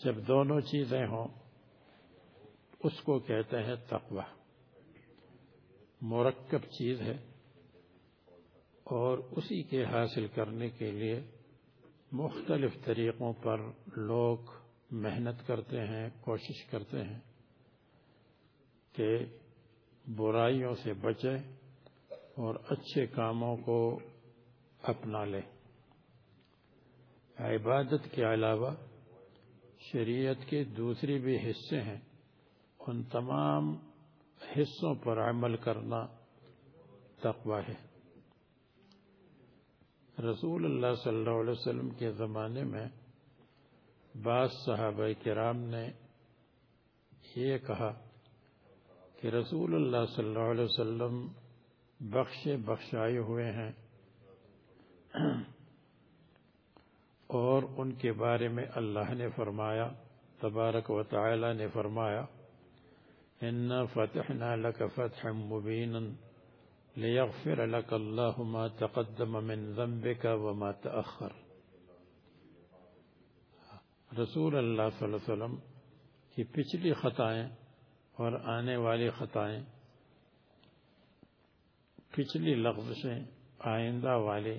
جب دونوں چیزیں ہوں، اس کو کہتے ہیں تقوی۔ مرکب چیز ہے اور اسی کے حاصل کرنے کے لیے مختلف طریقوں پر لوگ محنت کرتے ہیں، کوشش کرتے ہیں کہ برائیوں سے بچے اور اچھے کاموں کو اپنا لے عبادت کے علاوہ شریعت کے دوسری بھی حصے ہیں۔ ان تمام حصوں پر عمل کرنا تقوی ہے۔ رسول اللہ صلی اللہ علیہ وسلم کے زمانے میں بعض صحابہ کرام نے یہ کہا کہ رسول اللہ صلی اللہ علیہ وسلم بخش بخشائے ہوئے ہیں اور ان کے بارے میں اللہ نے فرمایا، تبارک و تعالی نے فرمایا ان فتحنا لك فتحا مبینا لیغفر لك اللہ ما تقدم من ذنبك وما تأخر. رسول اللہ صلی اللہ علیہ وسلم کی پچھلی خطائیں اور آنے والی خطائیں، پچھلی لغزشیں آئندہ والے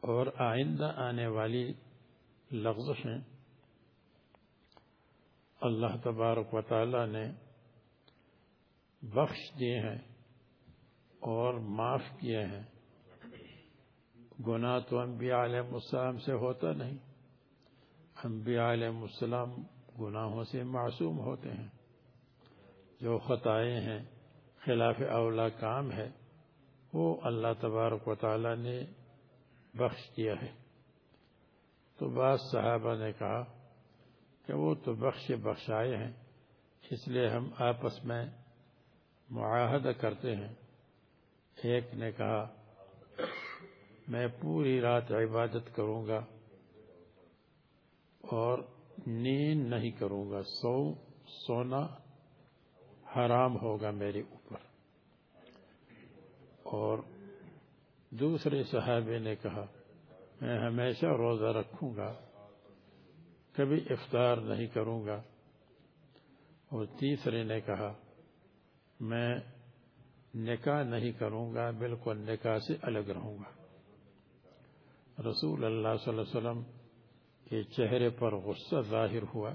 اور آئندہ آنے والی لغزشیں اللہ تبارک و تعالی نے بخش دیے ہیں۔ اور معاف کیے ہیں۔ گناہ تو انبیاء علیہ السلام سے ہوتا نہیں۔ انبیاء علیہ السلام گناہوں سے معصوم ہوتے ہیں۔ جو خطائیں ہیں، خلاف اولا کام ہے، وہ اللہ تبارک و تعالی نے بخش دیا ہے۔ تو بعض صحابہ نے کہا کہ وہ تو بخش بخشائے ہیں، اس لیے ہم آپس میں معاہدہ کرتے ہیں۔ ایک نے کہا، میں پوری رات عبادت کروں گا اور نیند نہیں کروں گا، سو سونا حرام ہوگا میرے اوپر۔ اور دوسرے صحابے نے کہا، میں ہمیشہ روزہ رکھوں گا، کبھی افطار نہیں کروں گا۔ اور تیسرے نے کہا، میں نکاح نہیں کروں گا، بالکل نکاح سے الگ رہوں گا۔ رسول اللہ صلی اللہ علیہ وسلم کے چہرے پر غصہ ظاہر ہوا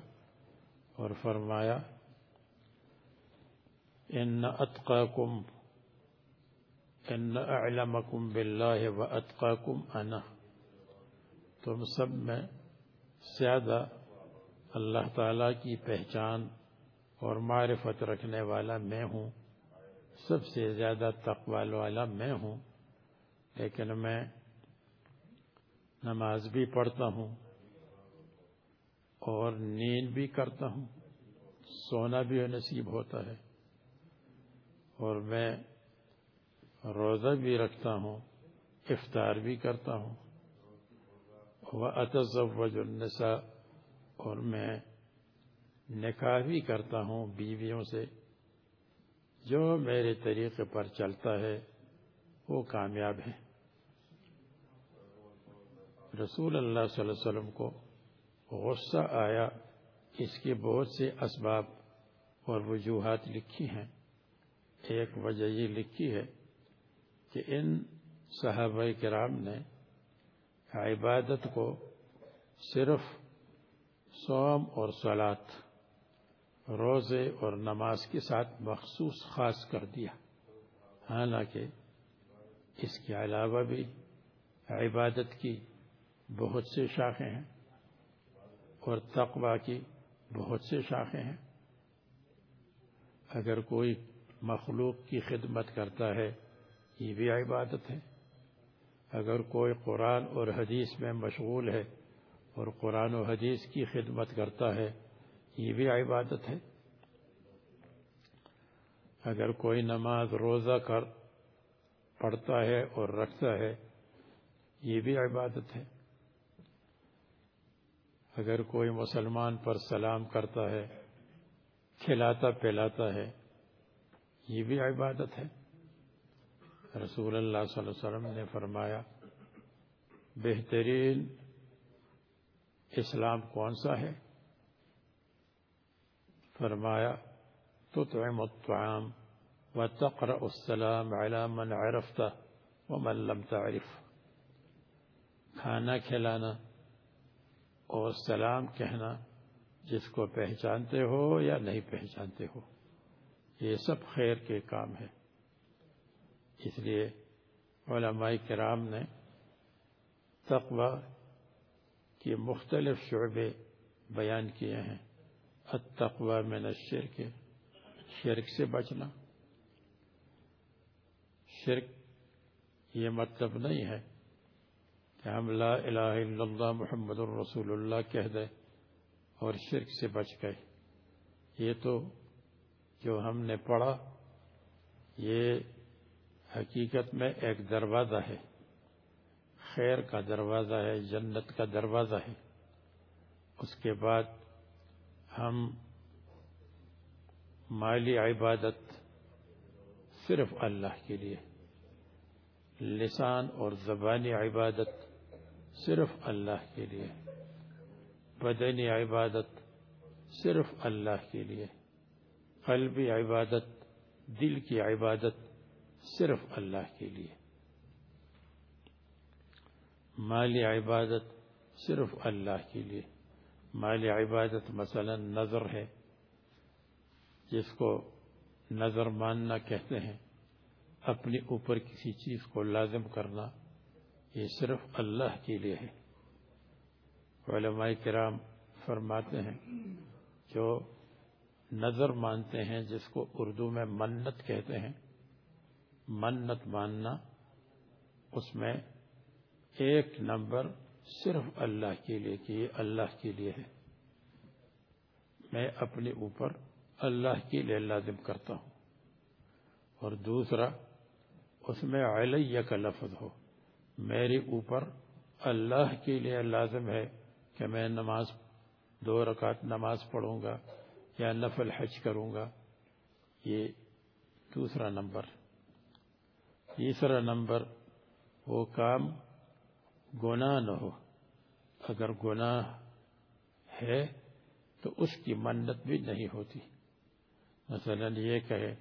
اور فرمایا، ان اتقاکم، ان اعلمکم باللہ و اتقاکم انا۔ تم سب میں زیادہ اللہ تعالی کی پہچان اور معرفت رکھنے والا میں ہوں۔ سب سے زیادہ تقوال والا میں ہوں، لیکن میں نماز بھی پڑھتا ہوں اور نیند بھی کرتا ہوں، سونا بھی نصیب ہوتا ہے اور میں روزہ بھی رکھتا ہوں، افطار بھی کرتا ہوں۔ وہ اتزوج النساء اور میں نکاح بھی کرتا ہوں بیویوں سے۔ جو میرے طریقے پر چلتا ہے، وہ کامیاب ہے۔ رسول اللہ صلی اللہ علیہ وسلم کو غصہ آیا، اس کے بہت سے اسباب اور وجوہات لکھی ہیں۔ ایک وجہ یہ لکھی ہے کہ ان صحابہ کرام نے عبادت کو صرف سوم اور سلاد روزے اور نماز کے ساتھ مخصوص خاص کر دیا۔ حالانکہ اس کے علاوہ بھی عبادت کی بہت سے شاخیں ہیں اور تقوی کی بہت سے شاخیں ہیں۔ اگر کوئی مخلوق کی خدمت کرتا ہے، یہ بھی عبادت ہے۔ اگر کوئی قرآن اور حدیث میں مشغول ہے اور قرآن و حدیث کی خدمت کرتا ہے یہ بھی عبادت ہے۔ اگر کوئی نماز روزہ کر پڑھتا ہے اور رکھتا ہے، یہ بھی عبادت ہے۔ اگر کوئی مسلمان پر سلام کرتا ہے، کھلاتا پلاتا ہے، یہ بھی عبادت ہے۔ رسول اللہ صلی اللہ علیہ وسلم نے فرمایا، بہترین اسلام کون سا ہے؟ فرمایا، تطعم الطعام وتقرأ السلام على من عرفت ومن لم تعرف کھانا کھلانا اور سلام کہنا جس کو پہچانتے ہو یا نہیں پہچانتے ہو، یہ سب خیر کے کام ہے۔ اس لیے علماء کرام نے تقوی کے مختلف شعبے بیان کیے ہیں۔ التقوی من الشرک شرک سے بچنا۔ شرک یہ مطلب نہیں ہے کہ ہم لا الہ الا اللہ محمد الرسول اللہ کہہ دیں اور شرک سے بچ گئے۔ یہ تو جو ہم نے پڑھا، یہ حقیقت میں ایک دروازہ ہے۔ خیر کا دروازہ ہے، جنت کا دروازہ ہے۔ اس کے بعد ہم مالی عبادت صرف اللہ کے لیے، لسان اور زبانی عبادت صرف اللہ کے لیے، بدنی عبادت صرف اللہ کے لیے، قلبی عبادت، دل کی عبادت صرف اللہ کے لیے۔ مالی عبادت صرف اللہ کے لیے۔ مالی عبادت مثلا نظر ہے، جس کو نظر ماننا کہتے ہیں اپنے اوپر کسی چیز کو لازم کرنا، یہ صرف اللہ کے لیے ہے۔ علماء کرام فرماتے ہیں جو نظر مانتے ہیں، جس کو اردو میں منت کہتے ہیں، منت ماننا، اس میں ایک نمبر صرف اللہ کے لیے کہ یہ اللہ کے لیے ہے۔ میں اپنے اوپر اللہ کے لیے لازم کرتا ہوں۔ اور دوسرا، اس میں علیہ کا لفظ ہو۔ میرے اوپر اللہ کے لیے لازم ہے کہ میں نماز، دو رکعت نماز پڑھوں گا یا نفل حج کروں گا۔ یہ دوسرا نمبر۔ تیسرا نمبر، وہ کام گناہ نہ ہو۔ اگر گناہ ہے تو اس کی منت بھی نہیں ہوتی۔ مثلا یہ کہے،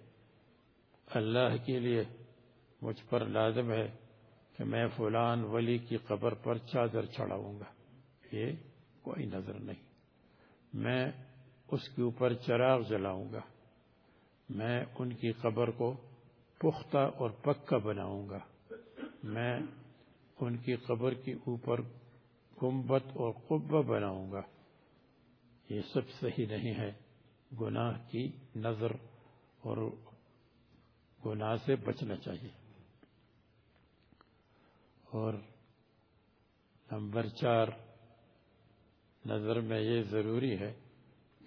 اللہ کے لیے مجھ پر لازم ہے کہ میں فلان ولی کی قبر پر چادر چڑھاؤں گا۔ یہ کوئی نظر نہیں۔ میں اس کے اوپر چراغ جلاؤں گا۔ میں ان کی قبر کو پختہ اور پکا بناؤں گا۔ میں ان کی قبر کے اوپر گنبت اور قبہ بناؤں گا۔ یہ سب صحیح نہیں ہے۔ گناہ کی نظر اور گناہ سے بچنا چاہیے۔ اور نمبر چار، نظر میں یہ ضروری ہے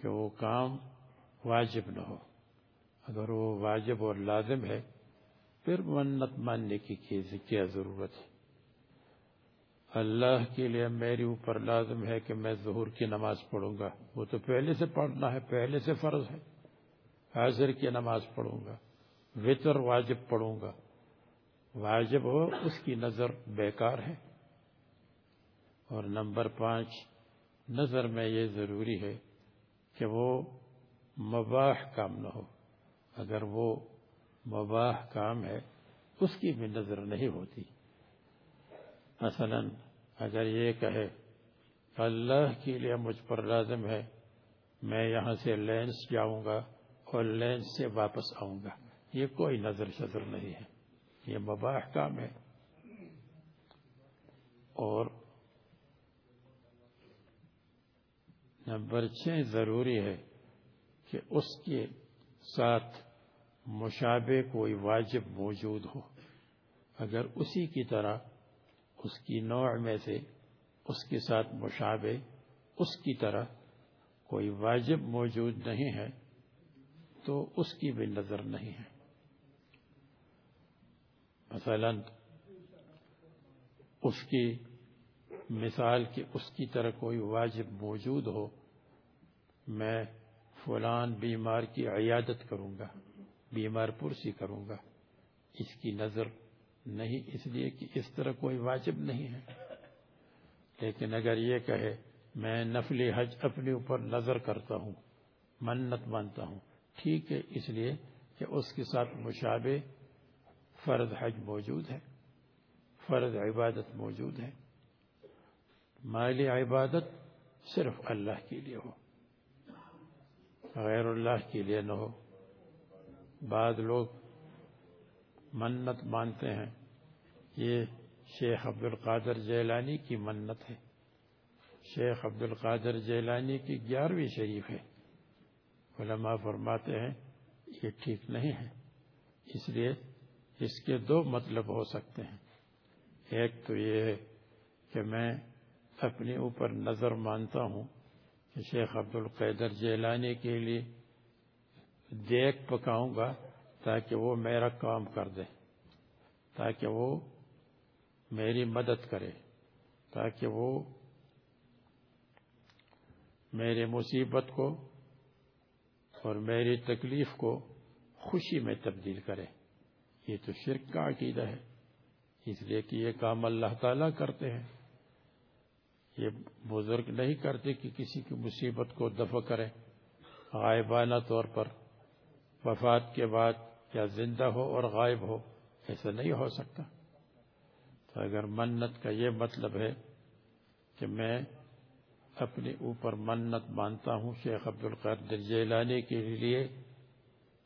کہ وہ کام واجب نہ ہو۔ اگر وہ واجب اور لازم ہے، پھر منت ماننے کی کیا ضرورت ہے؟ اللہ کے لیے میری اوپر لازم ہے کہ میں ظہور کی نماز پڑھوں گا۔ وہ تو پہلے سے پڑھنا ہے، پہلے سے فرض ہے۔ حاضر کی نماز پڑھوں گا۔ وطر واجب پڑھوں گا۔ واجب ہو، اس کی نظر بیکار ہے۔ اور نمبر پانچ، نظر میں یہ ضروری ہے کہ وہ مباح کام نہ ہو۔ اگر وہ مباح کام ہے، اس کی بھی نظر نہیں ہوتی۔ مثلا اگر یہ کہے، اللہ کے لیے مجھ پر لازم ہے، میں یہاں سے لینس جاؤں گا اور لینس سے واپس آؤں گا۔ یہ کوئی نظر شظر نہیں ہے۔ یہ مباح کام ہے۔ اور نمبر چھ ضروری ہے کہ اس کے ساتھ مشابہ کوئی واجب موجود ہو۔ اگر اسی کی طرح اس کی نوع میں سے اس کے ساتھ مشابہ، اس کی طرح کوئی واجب موجود نہیں ہے، تو اس کی بھی نظر نہیں ہے۔ مثلا، اس کی مثال کہ اس کی طرح کوئی واجب موجود ہو، میں فلان بیمار کی عیادت کروں گا، بیمار پرسی کروں گا، اس کی نظر نہیں، اس لیے کہ اس طرح کوئی واجب نہیں ہے۔ لیکن اگر یہ کہے، میں نفل حج اپنے اوپر نظر کرتا ہوں، منت مانتا ہوں، ٹھیک ہے، اس لیے کہ اس کے ساتھ مشابہ فرض حج موجود ہے، فرض عبادت موجود ہے۔ مالی عبادت صرف اللہ کے لیے ہو، غیر اللہ کے لیے نہ ہو۔ بعض لوگ منت مانتے ہیں۔ یہ شیخ عبد القادر جیلانی کی منت ہے۔ شیخ عبد القادر جیلانی کی گیارہویں شریف ہے۔ علماء فرماتے ہیں، یہ ٹھیک نہیں ہے۔ اس لیے اس کے دو مطلب ہو سکتے ہیں۔ ایک تو یہ ہے کہ میں اپنے اوپر نظر مانتا ہوں کہ شیخ عبد القیدر جیلانی کے لیے دیکھ پکاؤں گا۔ تاکہ وہ میرا کام کر دے، تاکہ وہ میری مدد کرے، تاکہ وہ میرے مصیبت کو اور میری تکلیف کو خوشی میں تبدیل کرے۔ یہ تو شرک کا عقیدہ ہے، اس لیے کہ یہ کام اللہ تعالیٰ کرتے ہیں۔ یہ بزرگ نہیں کرتے کہ کسی کی مصیبت کو دفع کرے۔ غائبانہ طور پر وفات کے بعد یا زندہ ہو اور غائب ہو، ایسا نہیں ہو سکتا۔ تو اگر منت کا یہ مطلب ہے کہ میں اپنے اوپر منت مانتا ہوں شیخ عبد القادر جیلانی کے لیے،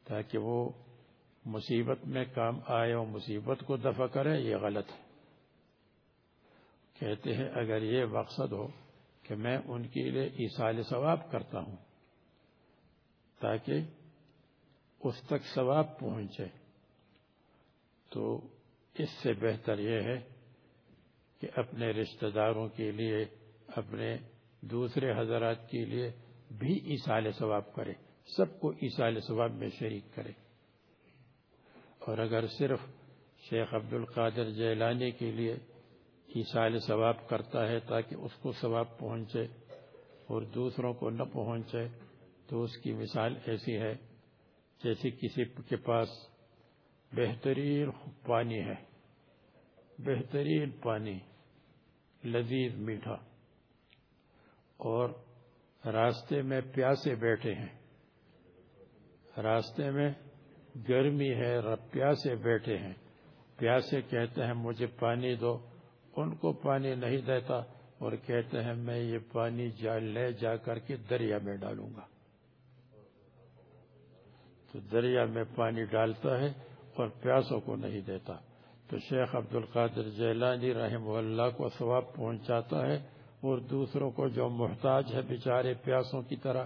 تاکہ وہ مصیبت میں کام آئے اور مصیبت کو دفع کرے، یہ غلط ہے۔ کہتے ہیں اگر یہ مقصد ہو کہ میں ان کے لیے ایسال ثواب کرتا ہوں، تاکہ اس تک ثواب پہنچے۔ تو اس سے بہتر یہ ہے کہ اپنے رشتہ داروں کے لیے، اپنے دوسرے حضرات کے لیے بھی ایسال ثواب کرے۔ سب کو ایسال ثواب میں شریک کرے۔ اور اگر صرف شیخ عبد القادر جیلانی کے لیے ایسال ثواب کرتا ہے تاکہ اس کو ثواب پہنچے اور دوسروں کو نہ پہنچے، تو اس کی مثال ایسی ہے جیسے کسی کے پاس بہترین پانی ہے، بہترین پانی، لذیذ میٹھا، اور راستے میں پیاسے بیٹھے ہیں۔ راستے میں گرمی ہے پیاسے بیٹھے ہیں۔ پیاسے کہتے ہیں، مجھے پانی دو۔ ان کو پانی نہیں دیتا اور کہتے ہیں، میں یہ پانی جا لے جا کر کے دریا میں ڈالوں گا۔ تو دریا میں پانی ڈالتا ہے اور پیاسوں کو نہیں دیتا۔ تو شیخ عبد القادر جیلانی رحم اللہ کو ثواب پہنچاتا ہے اور دوسروں کو جو محتاج ہے بیچارے پیاسوں کی طرح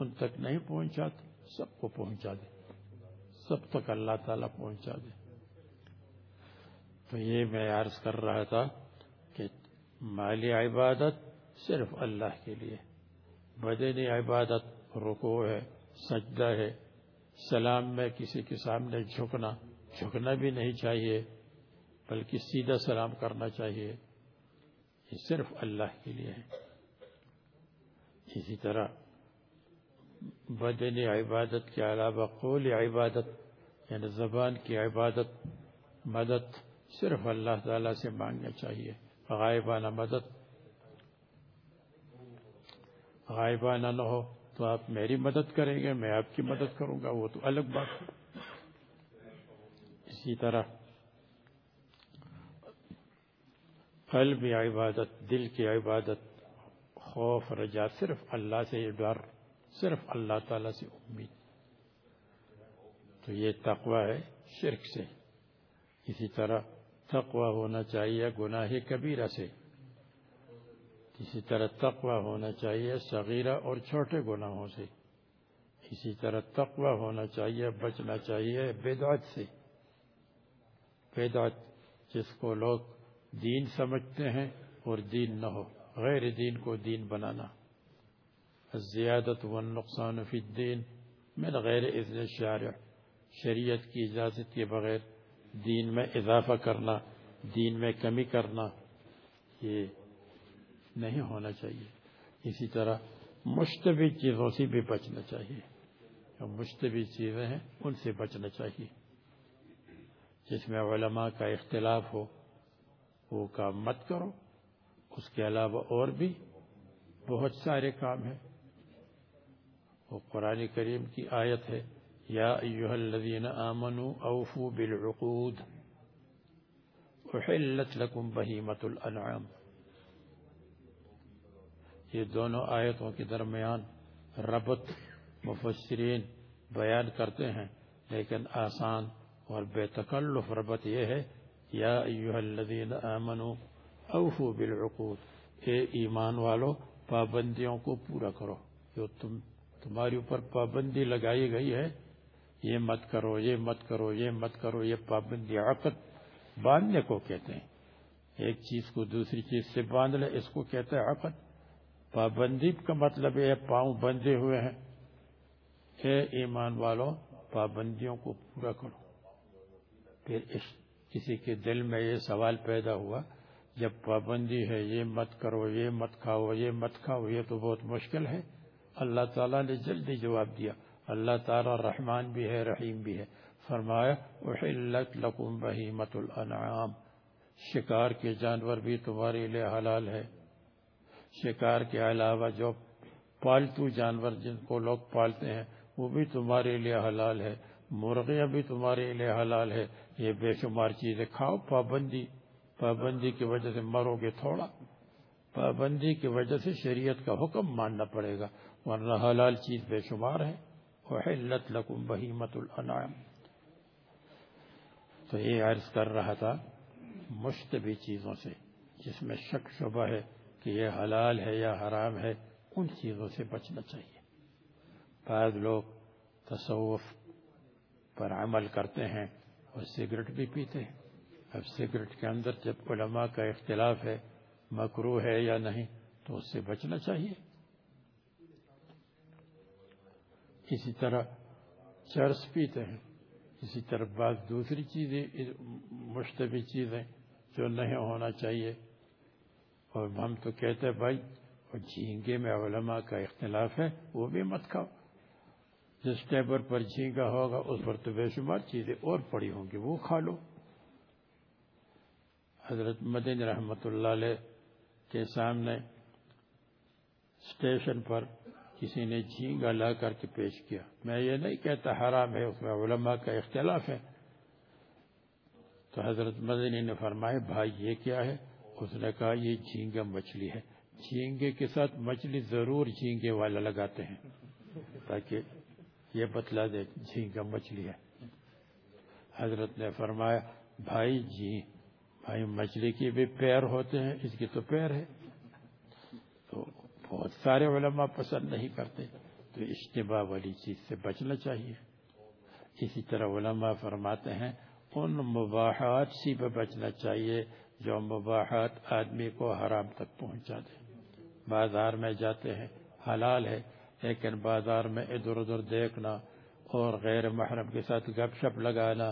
ان تک نہیں پہنچاتے، سب کو پہنچا دے۔ سب تک اللہ تعالیٰ پہنچا دے۔ تو یہ میں عرض کر رہا تھا کہ مالی عبادت صرف اللہ کے لیے۔ بدنی عبادت رکو ہے، سجدہ ہے سلام میں کسی کے سامنے جھکنا جھکنا بھی نہیں چاہیے، بلکہ سیدھا سلام کرنا چاہیے۔ یہ صرف اللہ کے لیے ہے۔ اسی طرح بدنی عبادت کے علاوہ قول عبادت یعنی زبان کی عبادت، مدد صرف اللہ تعالی سے مانگنا چاہیے۔ غائبانہ مدد، غائبانہ نہ ہو۔ تو آپ میری مدد کریں گے، میں آپ کی مدد کروں گا، وہ تو الگ بات ہے۔ اسی طرح قلب عبادت، دل کی عبادت، خوف، رجا، صرف اللہ سے ڈر، صرف اللہ تعالی سے امید۔ تو یہ تقوی ہے شرک سے۔ اسی طرح تقوی ہونا چاہیے گناہ کبیرہ سے۔ اسی طرح تقوی ہونا چاہیے، صغیرہ اور چھوٹے گناہوں سے۔ اسی طرح تقوی ہونا چاہیے، بچنا چاہیے بدعت سے۔ بدعت جس کو لوگ دین سمجھتے ہیں اور دین نہ ہو، غیر دین کو دین بنانا۔ زیادت و نقصان فی الدین من غیر اذن شارع شریعت کی اجازت کے بغیر دین میں اضافہ کرنا، دین میں کمی کرنا، یہ نہیں ہونا چاہیے۔ اسی طرح مشتبہ چیزوں سے بھی بچنا چاہیے۔ جو مشتبہ چیزیں ہیں، ان سے بچنا چاہیے۔ جس میں علماء کا اختلاف ہو، وہ کام مت کرو۔ اس کے علاوہ اور بھی بہت سارے کام ہیں۔ وہ قرآن کریم کی آیت ہے، یا ایوہ الذین آمنوا اوفوا بالعقود، احلت لکم بہیمت الانعام۔ یہ دونوں آیتوں کے درمیان ربط مفسرین بیان کرتے ہیں، لیکن آسان اور بے تکلف ربط یہ ہے، یا ایوہ الذین آمنوا اوفوا بالعقود، اے ایمان والو، پابندیوں کو پورا کرو۔ جو تم تمہاری اوپر پابندی لگائی گئی ہے، یہ مت کرو، یہ مت کرو، یہ مت کرو، یہ پابندی عقد باندھنے کو کہتے ہیں۔ ایک چیز کو دوسری چیز سے باندھ لے، اس کو کہتے ہیں عقد۔ پابندی کا مطلب یہ پاؤں بندھے ہوئے ہیں اے ایمان والو پابندیوں کو پورا کرو۔ پھر اس کسی کے دل میں یہ سوال پیدا ہوا، جب پابندی ہے، یہ مت کرو، یہ مت کھاؤ، یہ مت کھاؤ، یہ تو بہت مشکل ہے۔ اللہ تعالیٰ نے جلدی جواب دیا۔ اللہ تعالیٰ رحمان بھی ہے، رحیم بھی ہے۔ فرمایا، احلت لکم بہیمت الانعام شکار کے جانور بھی تمہارے لیے حلال ہے۔ شکار کے علاوہ جو پالتو جانور جن کو لوگ پالتے ہیں، وہ بھی تمہارے لیے حلال ہے، مرغیاں بھی تمہارے لیے حلال ہے۔ یہ بے شمار چیزیں کھاؤ، پابندی پابندی کی وجہ سے مرو گے تھوڑا، پابندی کی وجہ سے شریعت کا حکم ماننا پڑے گا۔ ورنہ حلال چیز بے شمار ہے۔ وحلت لکم بہیمت الانعام تو یہ عرض کر رہا تھا مشتبی چیزوں سے، جس میں شک شبہ ہے۔ کہ یہ حلال ہے یا حرام ہے، ان چیزوں سے بچنا چاہیے۔ بعض لوگ تصوف پر عمل کرتے ہیں اور سگریٹ بھی پیتے ہیں۔ اب سگریٹ کے اندر جب علماء کا اختلاف ہے مکرو ہے یا نہیں، تو اس سے بچنا چاہیے۔ اسی طرح چرس پیتے ہیں۔ اسی طرح بعض دوسری چیزیں، مشتبہ چیزیں جو نہیں ہونا چاہیے اور ہم تو کہتے ہیں بھائی، اور جھینگے میں علماء کا اختلاف ہے، وہ بھی مت کھاؤ۔ جس ٹیبر پر جھینگا ہوگا، اس پر تو بے شمار چیزیں اور پڑی ہوں گی، وہ کھا لو۔ حضرت مدین رحمت اللہ علیہ کے سامنے اسٹیشن پر کسی نے جھینگا لا کر کے پیش کیا۔ میں یہ نہیں کہتا حرام ہے، اس میں علماء کا اختلاف ہے۔ تو حضرت مدنی نے فرمائے بھائی، یہ کیا ہے؟ اس نے کہا، یہ جھینگا مچھلی ہے۔ جھینگے کے ساتھ مچھلی ضرور جھینگے والا لگاتے ہیں۔ تاکہ یہ بتلا دے جھینگا مچھلی ہے۔ حضرت نے فرمایا، بھائی جی بھائی مچھلی کی بھی پیر ہوتے ہیں، اس کی تو پیر ہے۔ تو بہت سارے علماء پسند نہیں کرتے۔ تو اجتباع والی چیز سے بچنا چاہیے۔ اسی طرح علماء فرماتے ہیں، ان مباحات سی پہ بچنا چاہیے۔ جو مباحات آدمی کو حرام تک پہنچا دے بازار میں جاتے ہیں، حلال ہے، لیکن بازار میں ادھر ادھر دیکھنا اور غیر محرم کے ساتھ گپ شپ لگانا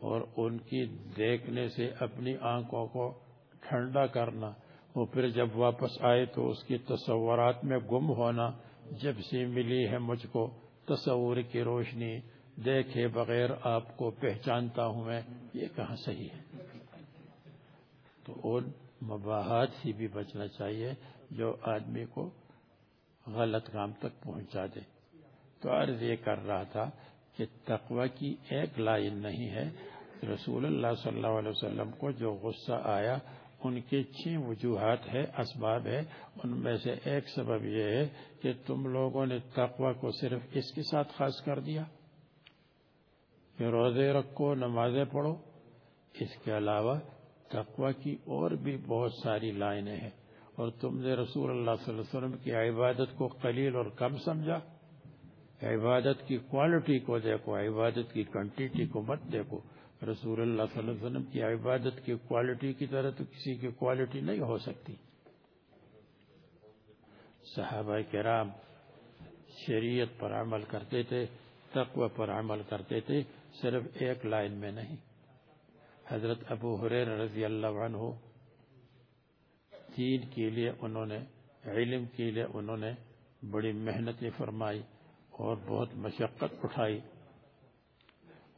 اور ان کی دیکھنے سے اپنی آنکھوں کو ٹھنڈا کرنا، وہ پھر جب واپس آئے تو اس کی تصورات میں گم ہونا، جب سے ملی ہے مجھ کو تصور کی روشنی، دیکھے بغیر آپ کو پہچانتا ہوں میں، یہ کہاں صحیح ہے؟ تو ان مباحات سے بھی بچنا چاہیے جو آدمی کو غلط کام تک پہنچا دے۔ تو عرض یہ کر رہا تھا کہ تقوی کی ایک لائن نہیں ہے۔ رسول اللہ صلی اللہ علیہ وسلم کو جو غصہ آیا، ان کی چھ وجوہات ہے، اسباب ہے۔ ان میں سے ایک سبب یہ ہے کہ تم لوگوں نے تقوی کو صرف اس کے ساتھ خاص کر دیا۔ کہ روزے رکھو، نمازیں پڑھو۔ اس کے علاوہ تقوی کی اور بھی بہت ساری لائنیں ہیں۔ اور تم نے رسول اللہ صلی اللہ علیہ وسلم کی عبادت کو قلیل اور کم سمجھا؟ عبادت کی کوالٹی کو دیکھو، عبادت کی کوانٹیٹی کو مت دیکھو۔ رسول اللہ صلی اللہ علیہ وسلم کی عبادت کی کوالٹی کی طرح تو کسی کی کوالٹی نہیں ہو سکتی۔ صحابہ کرام شریعت پر عمل کرتے تھے، تقوی پر عمل کرتے تھے، صرف ایک لائن میں نہیں۔ حضرت ابو حریر رضی اللہ عنہ دین کے لیے انہوں نے، علم کے لیے انہوں نے بڑی محنتیں فرمائی اور بہت مشقت اٹھائی۔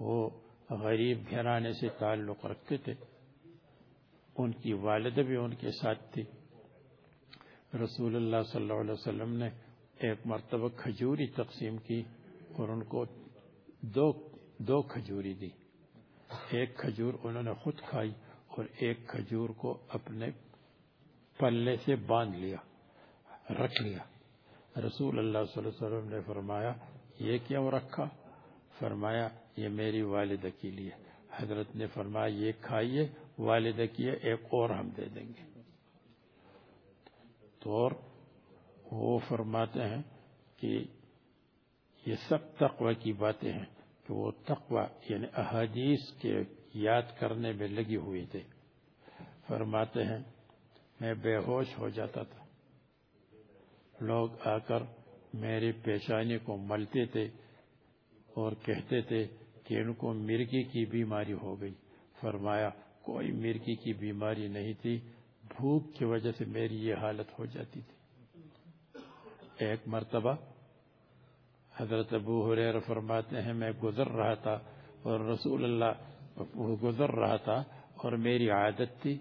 وہ غریب گھرانے سے تعلق رکھتے تھے۔ ان کی والد بھی ان کے ساتھ تھی۔ رسول اللہ صلی اللہ علیہ وسلم نے ایک مرتبہ کھجوری تقسیم کی اور ان کو دو دو کھجوری دی۔ ایک کھجور انہوں نے خود کھائی اور ایک کھجور کو اپنے پلے سے باندھ لیا، رکھ لیا۔ رسول اللہ صلی اللہ علیہ وسلم نے فرمایا، یہ کیوں رکھا؟ فرمایا، یہ میری والدہ کے لیے۔ حضرت نے فرمایا، یہ کھائیے، والدہ کی ایک اور ہم دے دیں گے۔ تو اور وہ فرماتے ہیں کہ یہ سب تقوی کی باتیں ہیں۔ کہ وہ تقوی یعنی احادیث کے یاد کرنے میں لگی ہوئی تھے فرماتے ہیں، میں بے ہوش ہو جاتا تھا۔ لوگ آ کر میری پیشانی کو ملتے تھے اور کہتے تھے کہ ان کو مرگی کی بیماری ہو گئی۔ فرمایا، کوئی مرگی کی بیماری نہیں تھی، بھوک کی وجہ سے میری یہ حالت ہو جاتی تھی۔ ایک مرتبہ حضرت ابو حریر فرماتے ہیں، میں گزر رہا تھا اور رسول اللہ گزر رہا تھا اور میری عادت تھی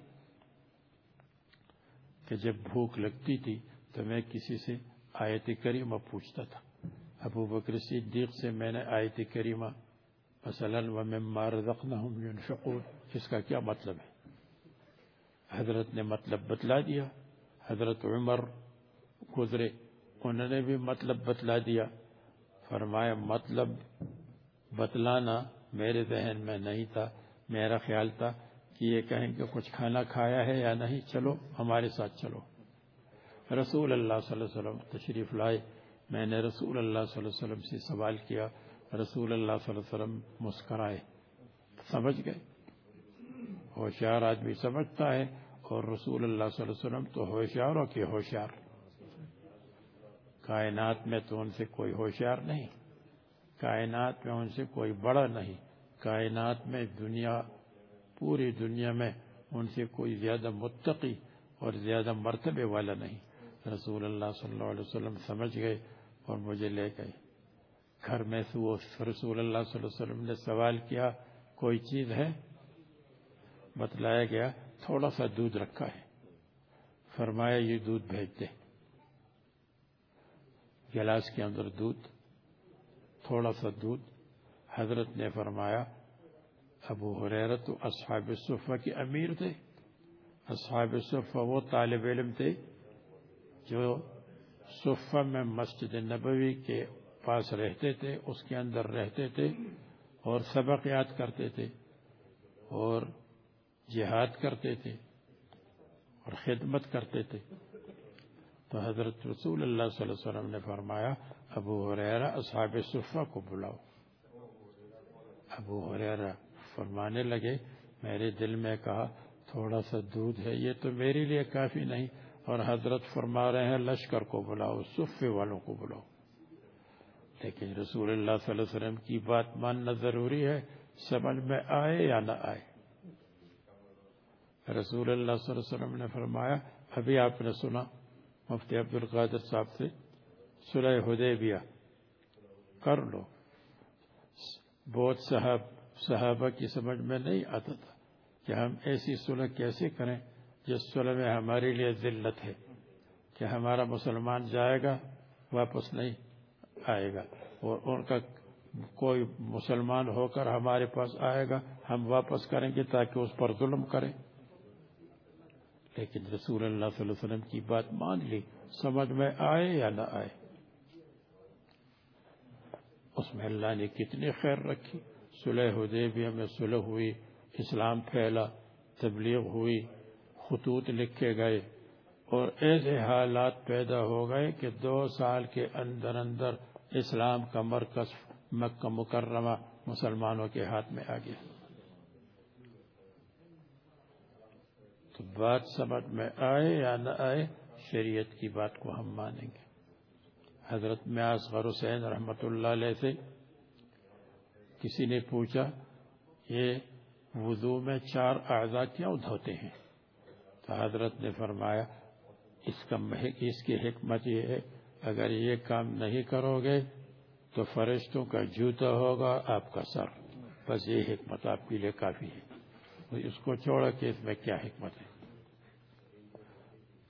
کہ جب بھوک لگتی تھی تو میں کسی سے آیت کریمہ پوچھتا تھا۔ ابو بکر صدیق سے میں نے آیت کریمہ مثلا وَمِمَّا رَزَقْنَهُمْ يُنْفِقُونَ۔ اس کا کیا مطلب ہے؟ حضرت نے مطلب بتلا دیا، حضرت عمر گزرے، انہوں نے بھی مطلب بتلا دیا۔ فرمایا مطلب بتلانا میرے ذہن میں نہیں تھا، میرا خیال تھا کہ یہ کہیں کہ کچھ کھانا کھایا ہے یا نہیں، چلو ہمارے ساتھ چلو۔ رسول اللہ صلی اللہ علیہ وسلم تشریف لائے، میں نے رسول اللہ صلی اللہ علیہ وسلم سے سوال کیا، رسول اللہ صلی اللہ علیہ وسلم مسکرائے۔ سمجھ گئے؟ ہوشیار آدمی سمجھتا ہے اور رسول اللہ صلی اللہ علیہ وسلم تو ہوشیاروں کے ہوشیار۔ کائنات میں تو ان سے کوئی ہوشیار نہیں، کائنات میں ان سے کوئی بڑا نہیں، کائنات میں دنیا، پوری دنیا میں ان سے کوئی زیادہ متقی اور زیادہ مرتبے والا نہیں۔ رسول اللہ صلی اللہ علیہ وسلم سمجھ گئے اور مجھے لے گئے۔ گھر میں سے وہ رسول اللہ صلی اللہ علیہ وسلم نے سوال کیا، کوئی چیز ہے؟ بتلایا گیا، تھوڑا سا دودھ رکھا ہے۔ فرمایا، یہ دودھ بھیج دے۔ گلاس کے اندر دودھ، تھوڑا سا دودھ۔ حضرت نے فرمایا، ابو حریرت اصحاب صفحہ کے امیر تھے۔ اصحاب صفحہ وہ طالب علم تھے جو صفہ میں مسجد نبوی کے پاس رہتے تھے، اس کے اندر رہتے تھے اور سبق یاد کرتے تھے اور جہاد کرتے تھے اور خدمت کرتے تھے۔ تو حضرت رسول اللہ صلی اللہ علیہ وسلم نے فرمایا، ابو حریرہ اصحاب صفہ کو بلاؤ۔ ابو حریرہ فرمانے لگے، میرے دل میں کہا، تھوڑا سا دودھ ہے، یہ تو میرے لیے کافی نہیں۔ اور حضرت فرما رہے ہیں، لشکر کو بلاؤ، صفے والوں کو بلاؤ۔ لیکن رسول اللہ صلی اللہ علیہ وسلم کی بات ماننا ضروری ہے، سمجھ میں آئے یا نہ آئے۔ رسول اللہ صلی اللہ علیہ وسلم نے فرمایا، ابھی آپ نے سنا۔ مفتی عبد القادر صاحب سے سلح حدیبیہ۔ کر لو۔ بہت صحاب، صحابہ کی سمجھ میں نہیں آتا تھا کہ ہم ایسی صلح کیسے کریں جس صلح میں ہمارے لیے ذلت ہے۔ کہ ہمارا مسلمان جائے گا، واپس نہیں آئے گا۔ اور ان کا کوئی مسلمان ہو کر ہمارے پاس آئے گا، ہم واپس کریں گے تاکہ اس پر ظلم کریں۔ لیکن رسول اللہ صلی اللہ علیہ وسلم کی بات مان لی سمجھ میں آئے یا نہ آئے؟ اس میں اللہ نے کتنی خیر رکھی۔ صلح حدیبیہ میں صلح ہوئی، اسلام پھیلا، تبلیغ ہوئی، خطوط لکھے گئے اور ایسے حالات پیدا ہو گئے کہ دو سال کے اندر اندر اسلام کا مرکز مکہ مکرمہ مسلمانوں کے ہاتھ میں آ گیا۔ تو بات سمجھ میں آئے یا نہ آئے، شریعت کی بات کو ہم مانیں گے۔ حضرت میاس غر حسین رحمت اللہ علیہ سے کسی نے پوچھا، یہ وضو میں چار اعضاء کیوں دھوتے ہیں؟ تو حضرت نے فرمایا، اس کا اس کی حکمت یہ ہے، اگر یہ کام نہیں کرو گے تو فرشتوں کا جوتا ہوگا آپ کا سر۔ بس یہ حکمت آپ کے لیے کافی ہے۔ اس کو چھوڑا کہ اس میں کیا حکمت ہے۔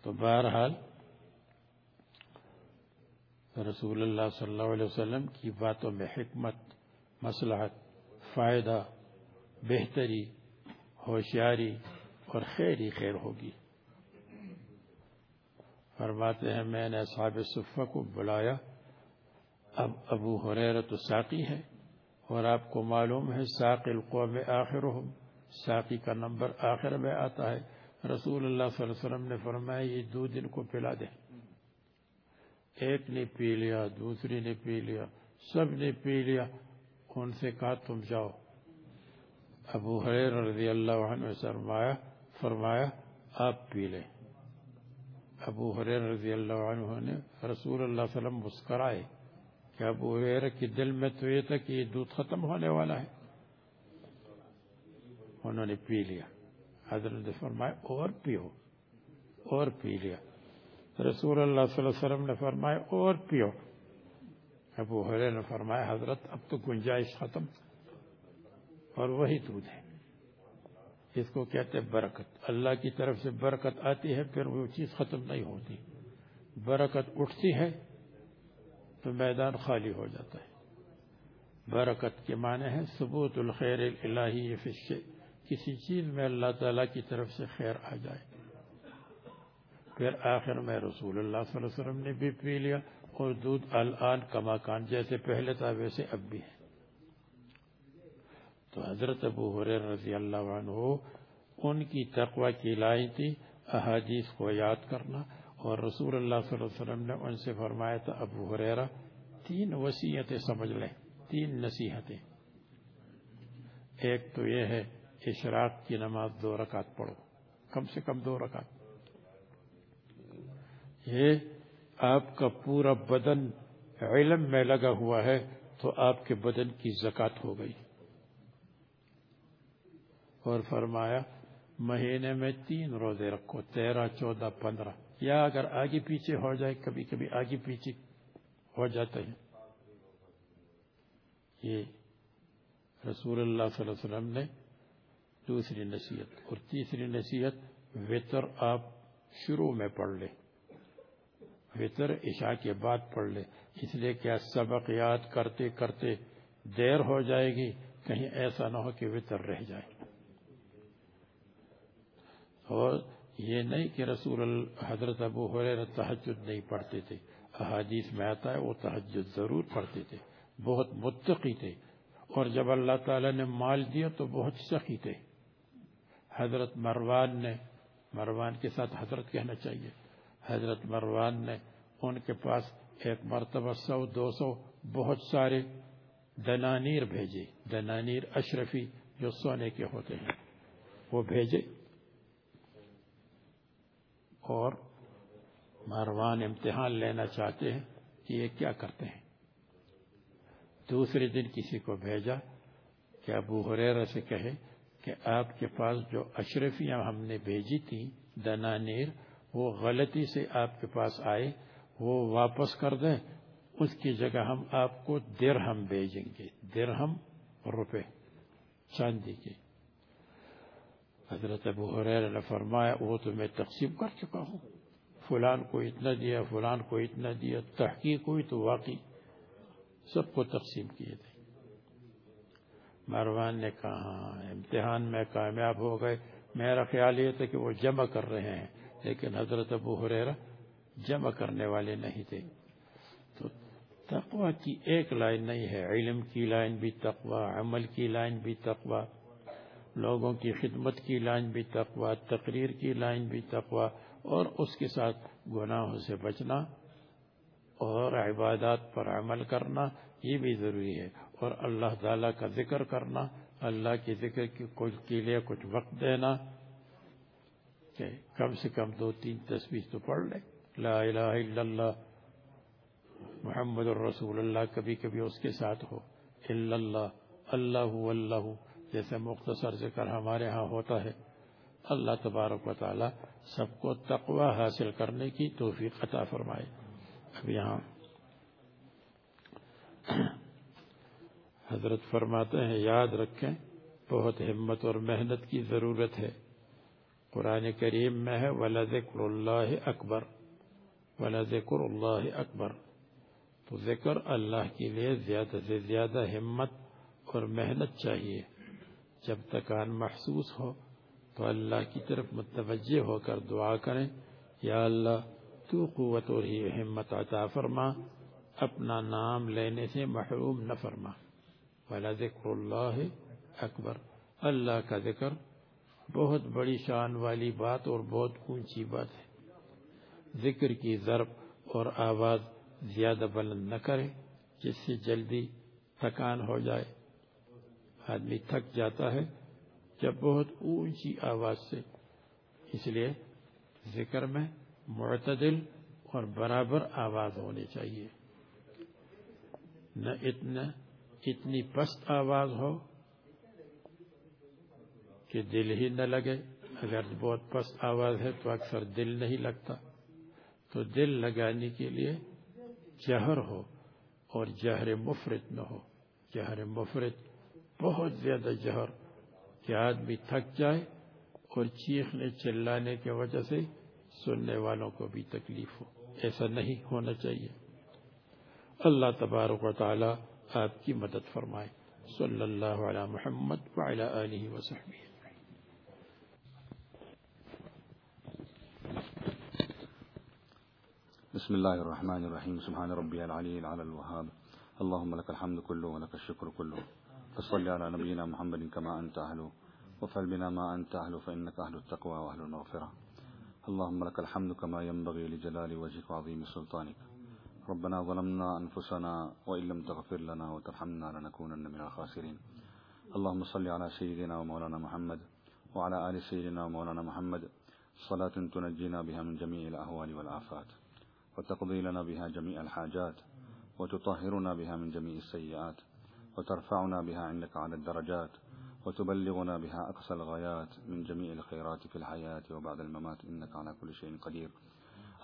تو بہرحال رسول اللہ صلی اللہ علیہ وسلم کی باتوں میں حکمت مسلحت فائدہ، بہتری، ہوشیاری اور خیر ہی خیر ہوگی۔ فرماتے ہیں، میں نے صحاب صفہ کو بلایا۔ اب ابو حریر تو ساقی ہے اور آپ کو معلوم ہے، ساقی القوم آخر ساقی کا نمبر آخر میں آتا ہے۔ رسول اللہ صلی اللہ علیہ وسلم نے فرمایا، یہ دو دن کو پلا دے ایک نے پی لیا، دوسری نے پی لیا، سب نے پی لیا۔ ان سے کہا، تم جاؤ۔ ابو حریر رضی اللہ عنہ فرمایا فرمایا، آپ پی لیں۔ ابو حریر رضی اللہ عنہ نے رسول اللہ صلی اللہ علیہ وسلم مسکرائے کہ ابو حریر کے دل میں تو یہ تھا کہ یہ دودھ ختم ہونے والا ہے۔ انہوں نے پی لیا۔ حضرت نے فرمایا، اور پیو، اور پی لیا۔ رسول اللہ صلی اللہ علیہ وسلم نے فرمایا، اور پیو۔ ابو حریر نے فرمایا، حضرت، اب تو گنجائش ختم۔ اور وہی دودھ ہے۔ اس کو کہتے ہیں برکت۔ اللہ کی طرف سے برکت آتی ہے، پھر وہ چیز ختم نہیں ہوتی۔ برکت اٹھتی ہے تو میدان خالی ہو جاتا ہے۔ برکت کے معنی ہے ثبوت الخیر الہی فشے کسی چیز میں اللہ تعالی کی طرف سے خیر آ جائے۔ پھر آخر میں رسول اللہ صلی اللہ علیہ وسلم نے بھی پی لیا اور دودھ الان کما کان، جیسے پہلے تھا ویسے اب بھی ہے۔ تو حضرت ابو حریر رضی اللہ عنہ، ان کی تقوی کی لائن تھی احادیث کو یاد کرنا۔ اور رسول اللہ صلی اللہ علیہ وسلم نے ان سے فرمایا تھا، ابو حریرہ تین وسیعتیں سمجھ لیں، تین نصیحتیں۔ ایک تو یہ ہے اشراق کی نماز دو رکعت پڑھو۔ کم سے کم دو رکعت۔ یہ آپ کا پورا بدن علم میں لگا ہوا ہے تو آپ کے بدن کی زکات ہو گئی۔ اور فرمایا، مہینے میں تین روزے رکھو، تیرہ، چودہ، پندرہ۔ یا اگر آگے پیچھے ہو جائے، کبھی کبھی آگے پیچھے ہو جاتے ہیں یہ رسول اللہ صلی اللہ علیہ وسلم نے دوسری نصیحت اور تیسری نصیحت، وطر آپ شروع میں پڑھ لیں۔ وطر عشاء کے بعد پڑھ لیں۔ اس لیے کیا سبق یاد کرتے کرتے دیر ہو جائے گی؟ کہیں ایسا نہ ہو کہ وطر رہ جائے۔ اور یہ نہیں کہ رسول حضرت ابو حریر تحجد نہیں پڑھتے تھے۔ احادیث میں آتا ہے، وہ تحجد ضرور پڑھتے تھے۔ بہت متقی تھے۔ اور جب اللہ تعالی نے مال دیا تو بہت سخی تھے۔ حضرت مروان نے، مروان کے ساتھ حضرت کہنا چاہیے، حضرت مروان نے ان کے پاس ایک مرتبہ سو، دو سو بہت سارے دنانیر بھیجے، دنانیر اشرفی جو سونے کے ہوتے ہیں، وہ بھیجے۔ اور مروان امتحان لینا چاہتے ہیں کہ یہ کیا کرتے ہیں۔ دوسرے دن کسی کو بھیجا کہ ابو حریرہ سے کہے کہ آپ کے پاس جو اشرفیاں ہم نے بھیجی تھی دنانیر، وہ غلطی سے آپ کے پاس آئے، وہ واپس کر دیں، اس کی جگہ ہم آپ کو درہم بھیجیں گے۔ درہم روپے، چاندی کے۔ حضرت ابو حریر نے فرمایا، وہ تو میں تقسیم کر چکا ہوں۔ فلان کو اتنا دیا، فلان کو اتنا دیا، تحقیق ہوئی تو واقعی سب کو تقسیم کیے تھے۔ مروان نے کہا، امتحان میں کامیاب ہو گئے۔ میرا خیال یہ تھا کہ وہ جمع کر رہے ہیں، لیکن حضرت ابو حریرہ جمع کرنے والے نہیں تھے۔ تو تقوی کی ایک لائن نہیں ہے، علم کی لائن بھی تقوی، عمل کی لائن بھی تقوی، لوگوں کی خدمت کی لائن بھی تقوی، تقریر کی لائن بھی تقوی، اور اس کے ساتھ گناہوں سے بچنا اور عبادات پر عمل کرنا، یہ بھی ضروری ہے۔ اور اللہ تعالیٰ کا ذکر کرنا، اللہ کے ذکر کے لیے کچھ وقت دینا کہ کم سے کم دو تین تصویر تو پڑھ لے۔ لا الہ الا اللہ، محمد الرسول، اللہ کبھی کبھی اس کے ساتھ ہو۔ اللہ اللہ اللہ، جیسے مختصر ذکر ہمارے ہاں ہوتا ہے۔ اللہ تبارک و تعالی سب کو تقوی حاصل کرنے کی توفیق عطا فرمائے۔ اب یہاں حضرت فرماتے ہیں، یاد رکھیں، بہت ہمت اور محنت کی ضرورت ہے۔ قرآن کریم میں ہے ولا ذکر اللہ اکبر ولا ذکر اللہ اکبر تو ذکر اللہ کے لیے زیادہ سے زیادہ ہمت اور محنت چاہیے۔ جب تکان محسوس ہو، تو اللہ کی طرف متوجہ ہو کر دعا کریں۔ یا اللہ، تو قوت اور ہی ہمت عطا فرما۔ اپنا نام لینے سے محروم نہ فرما۔ ولا ذکر اللہ اکبر۔ اللہ کا ذکر بہت بڑی شان والی بات اور بہت اونچی بات ہے۔ ذکر کی ضرب اور آواز زیادہ بلند نہ کرے، جس سے جلدی تھکان ہو جائے۔ آدمی تھک جاتا ہے جب بہت اونچی آواز سے۔ اس لیے ذکر میں معتدل اور برابر آواز ہونی چاہیے۔ نہ اتنا اتنی پست آواز ہو کہ دل ہی نہ لگے۔ اگر بہت پست آواز ہے تو اکثر دل نہیں لگتا۔ تو دل لگانے کے لیے جہر ہو اور جہر مفرت نہ ہو۔ جہر مفرت بہت زیادہ جہر کہ آدمی تھک جائے اور چیخنے چلانے کی وجہ سے سننے والوں کو بھی تکلیف ہو۔ ایسا نہیں ہونا چاہیے۔ اللہ تبارک و تعالی آپ کی مدد فرمائے صلی اللہ علی محمد وعلی آلہ وصحبہ بسم الله الرحمن الرحيم. سبحان ربي العلي العلى الوهاب. اللهم لك الحمد كله ولك الشكر كله. فصل على نبينا محمد كما أنت أهله وفعل بنا ما أنت أهله فإنك أهل التقوى وأهل المغفرة. اللهم لك الحمد كما ينبغي لجلال وجهك وعظيم سلطانك. ربنا ظلمنا أنفسنا وإن لم تغفر لنا وترحمنا لنكونن من الخاسرين. اللهم صل على سيدنا ومولانا محمد وعلى آل سيدنا ومولانا محمد. صلاة تنجينا بها من جميع الأهوال والآفات وتقضي لنا بها جميع الحاجات وتطهرنا بها من جميع السيئات وترفعنا بها عندك على الدرجات وتبلغنا بها أقصى الغايات من جميع الخيرات في الحياة وبعد الممات. إنك على كل شيء قدير.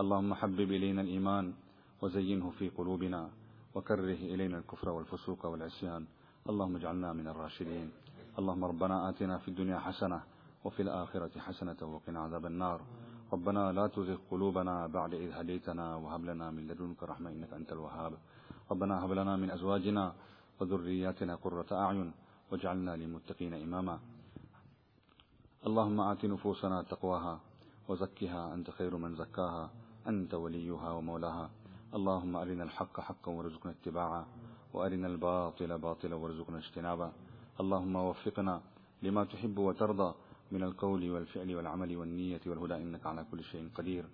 اللهم حبب إلينا الإيمان وزينه في قلوبنا وكره إلينا الكفر والفسوق والعصيان. اللهم اجعلنا من الراشدين. اللهم ربنا آتنا في الدنيا حسنة وفي الآخرة حسنة وقنا عذاب النار. ربنا لا تزغ قلوبنا بعد إذ هديتنا وهب لنا من لدنك رحمة إنك أنت الوهاب. ربنا هب لنا من أزواجنا وذرياتنا قرة أعين واجعلنا للمتقين إماما. اللهم آت نفوسنا تقواها وزكها أنت خير من زكاها أنت وليها ومولاها. اللهم أرنا الحق حقا وارزقنا اتباعه وأرنا الباطل باطلا وارزقنا اجتنابه. اللهم وفقنا لما تحب وترضى من القول والفعل والعمل والنية والهدى إنك على كل شيء قدير.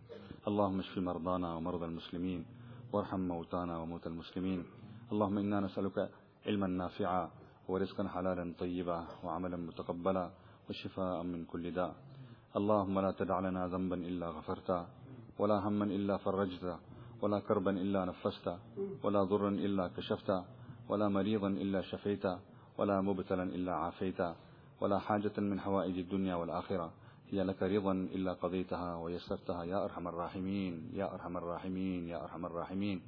اللهم اشف مرضانا ومرضى المسلمين وارحم موتانا وموتى المسلمين. اللهم إنا نسألك علما نافعا ورزقا حلالا طيبا وعملا متقبلا وشفاء من كل داء. اللهم لا تدع لنا ذنبا إلا غفرته ولا هما إلا فرجته. ولا كربا إلا نفسته ولا ضرا إلا كشفته ولا مريضا إلا شفيته ولا مبتلا إلا عافيته ولا حاجة من حوائج الدنيا والآخرة. هي لك رضا إلا قضيتها ويسرتها يا أرحم الراحمين يا أرحم الراحمين يا أرحم الراحمين.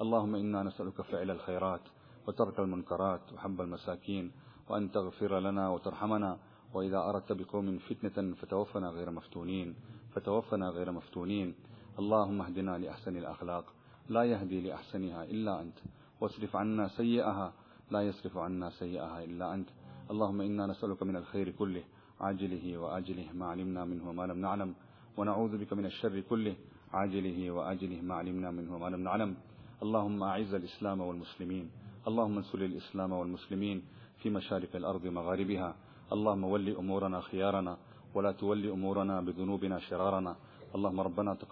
اللهم إنا نسألك فعل الخيرات وترك المنكرات وحب المساكين وأن تغفر لنا وترحمنا وإذا أردت بقوم فتنة فتوفنا غير مفتونين فتوفنا غير مفتونين. اللهم اهدنا لأحسن الأخلاق لا يهدي لأحسنها إلا أنت. واصرف عنا سيئها لا يصرف عنا سيئها إلا أنت. اللهم إنا نسألك من الخير كله عاجله وآجله ما علمنا منه وما لم نعلم. ونعوذ بك من الشر كله عاجله وآجله ما علمنا منه وما لم نعلم. اللهم أعز الإسلام والمسلمين. اللهم انصر الإسلام والمسلمين في مشارق الأرض ومغاربها. اللهم ول أمورنا خيارنا ولا تول أمورنا بذنوبنا شرارنا. اللہ مربنٰۃ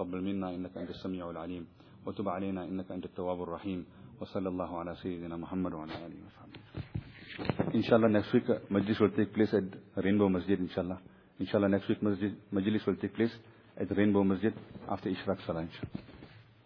سمیٰ العلیم و تب عینا کنٹ طباب الرحیم و صلی اللہ علیہ محمد اِنشاء اللہ نیکسٹ ویک مسجد پلیس ایٹ رین بو مسجد انشاء اللہ اِنشاء اللہ نیکسٹ ویک مسجد مجلس صولتے پلیس ایٹ رین بو مسجد آفتے اشراک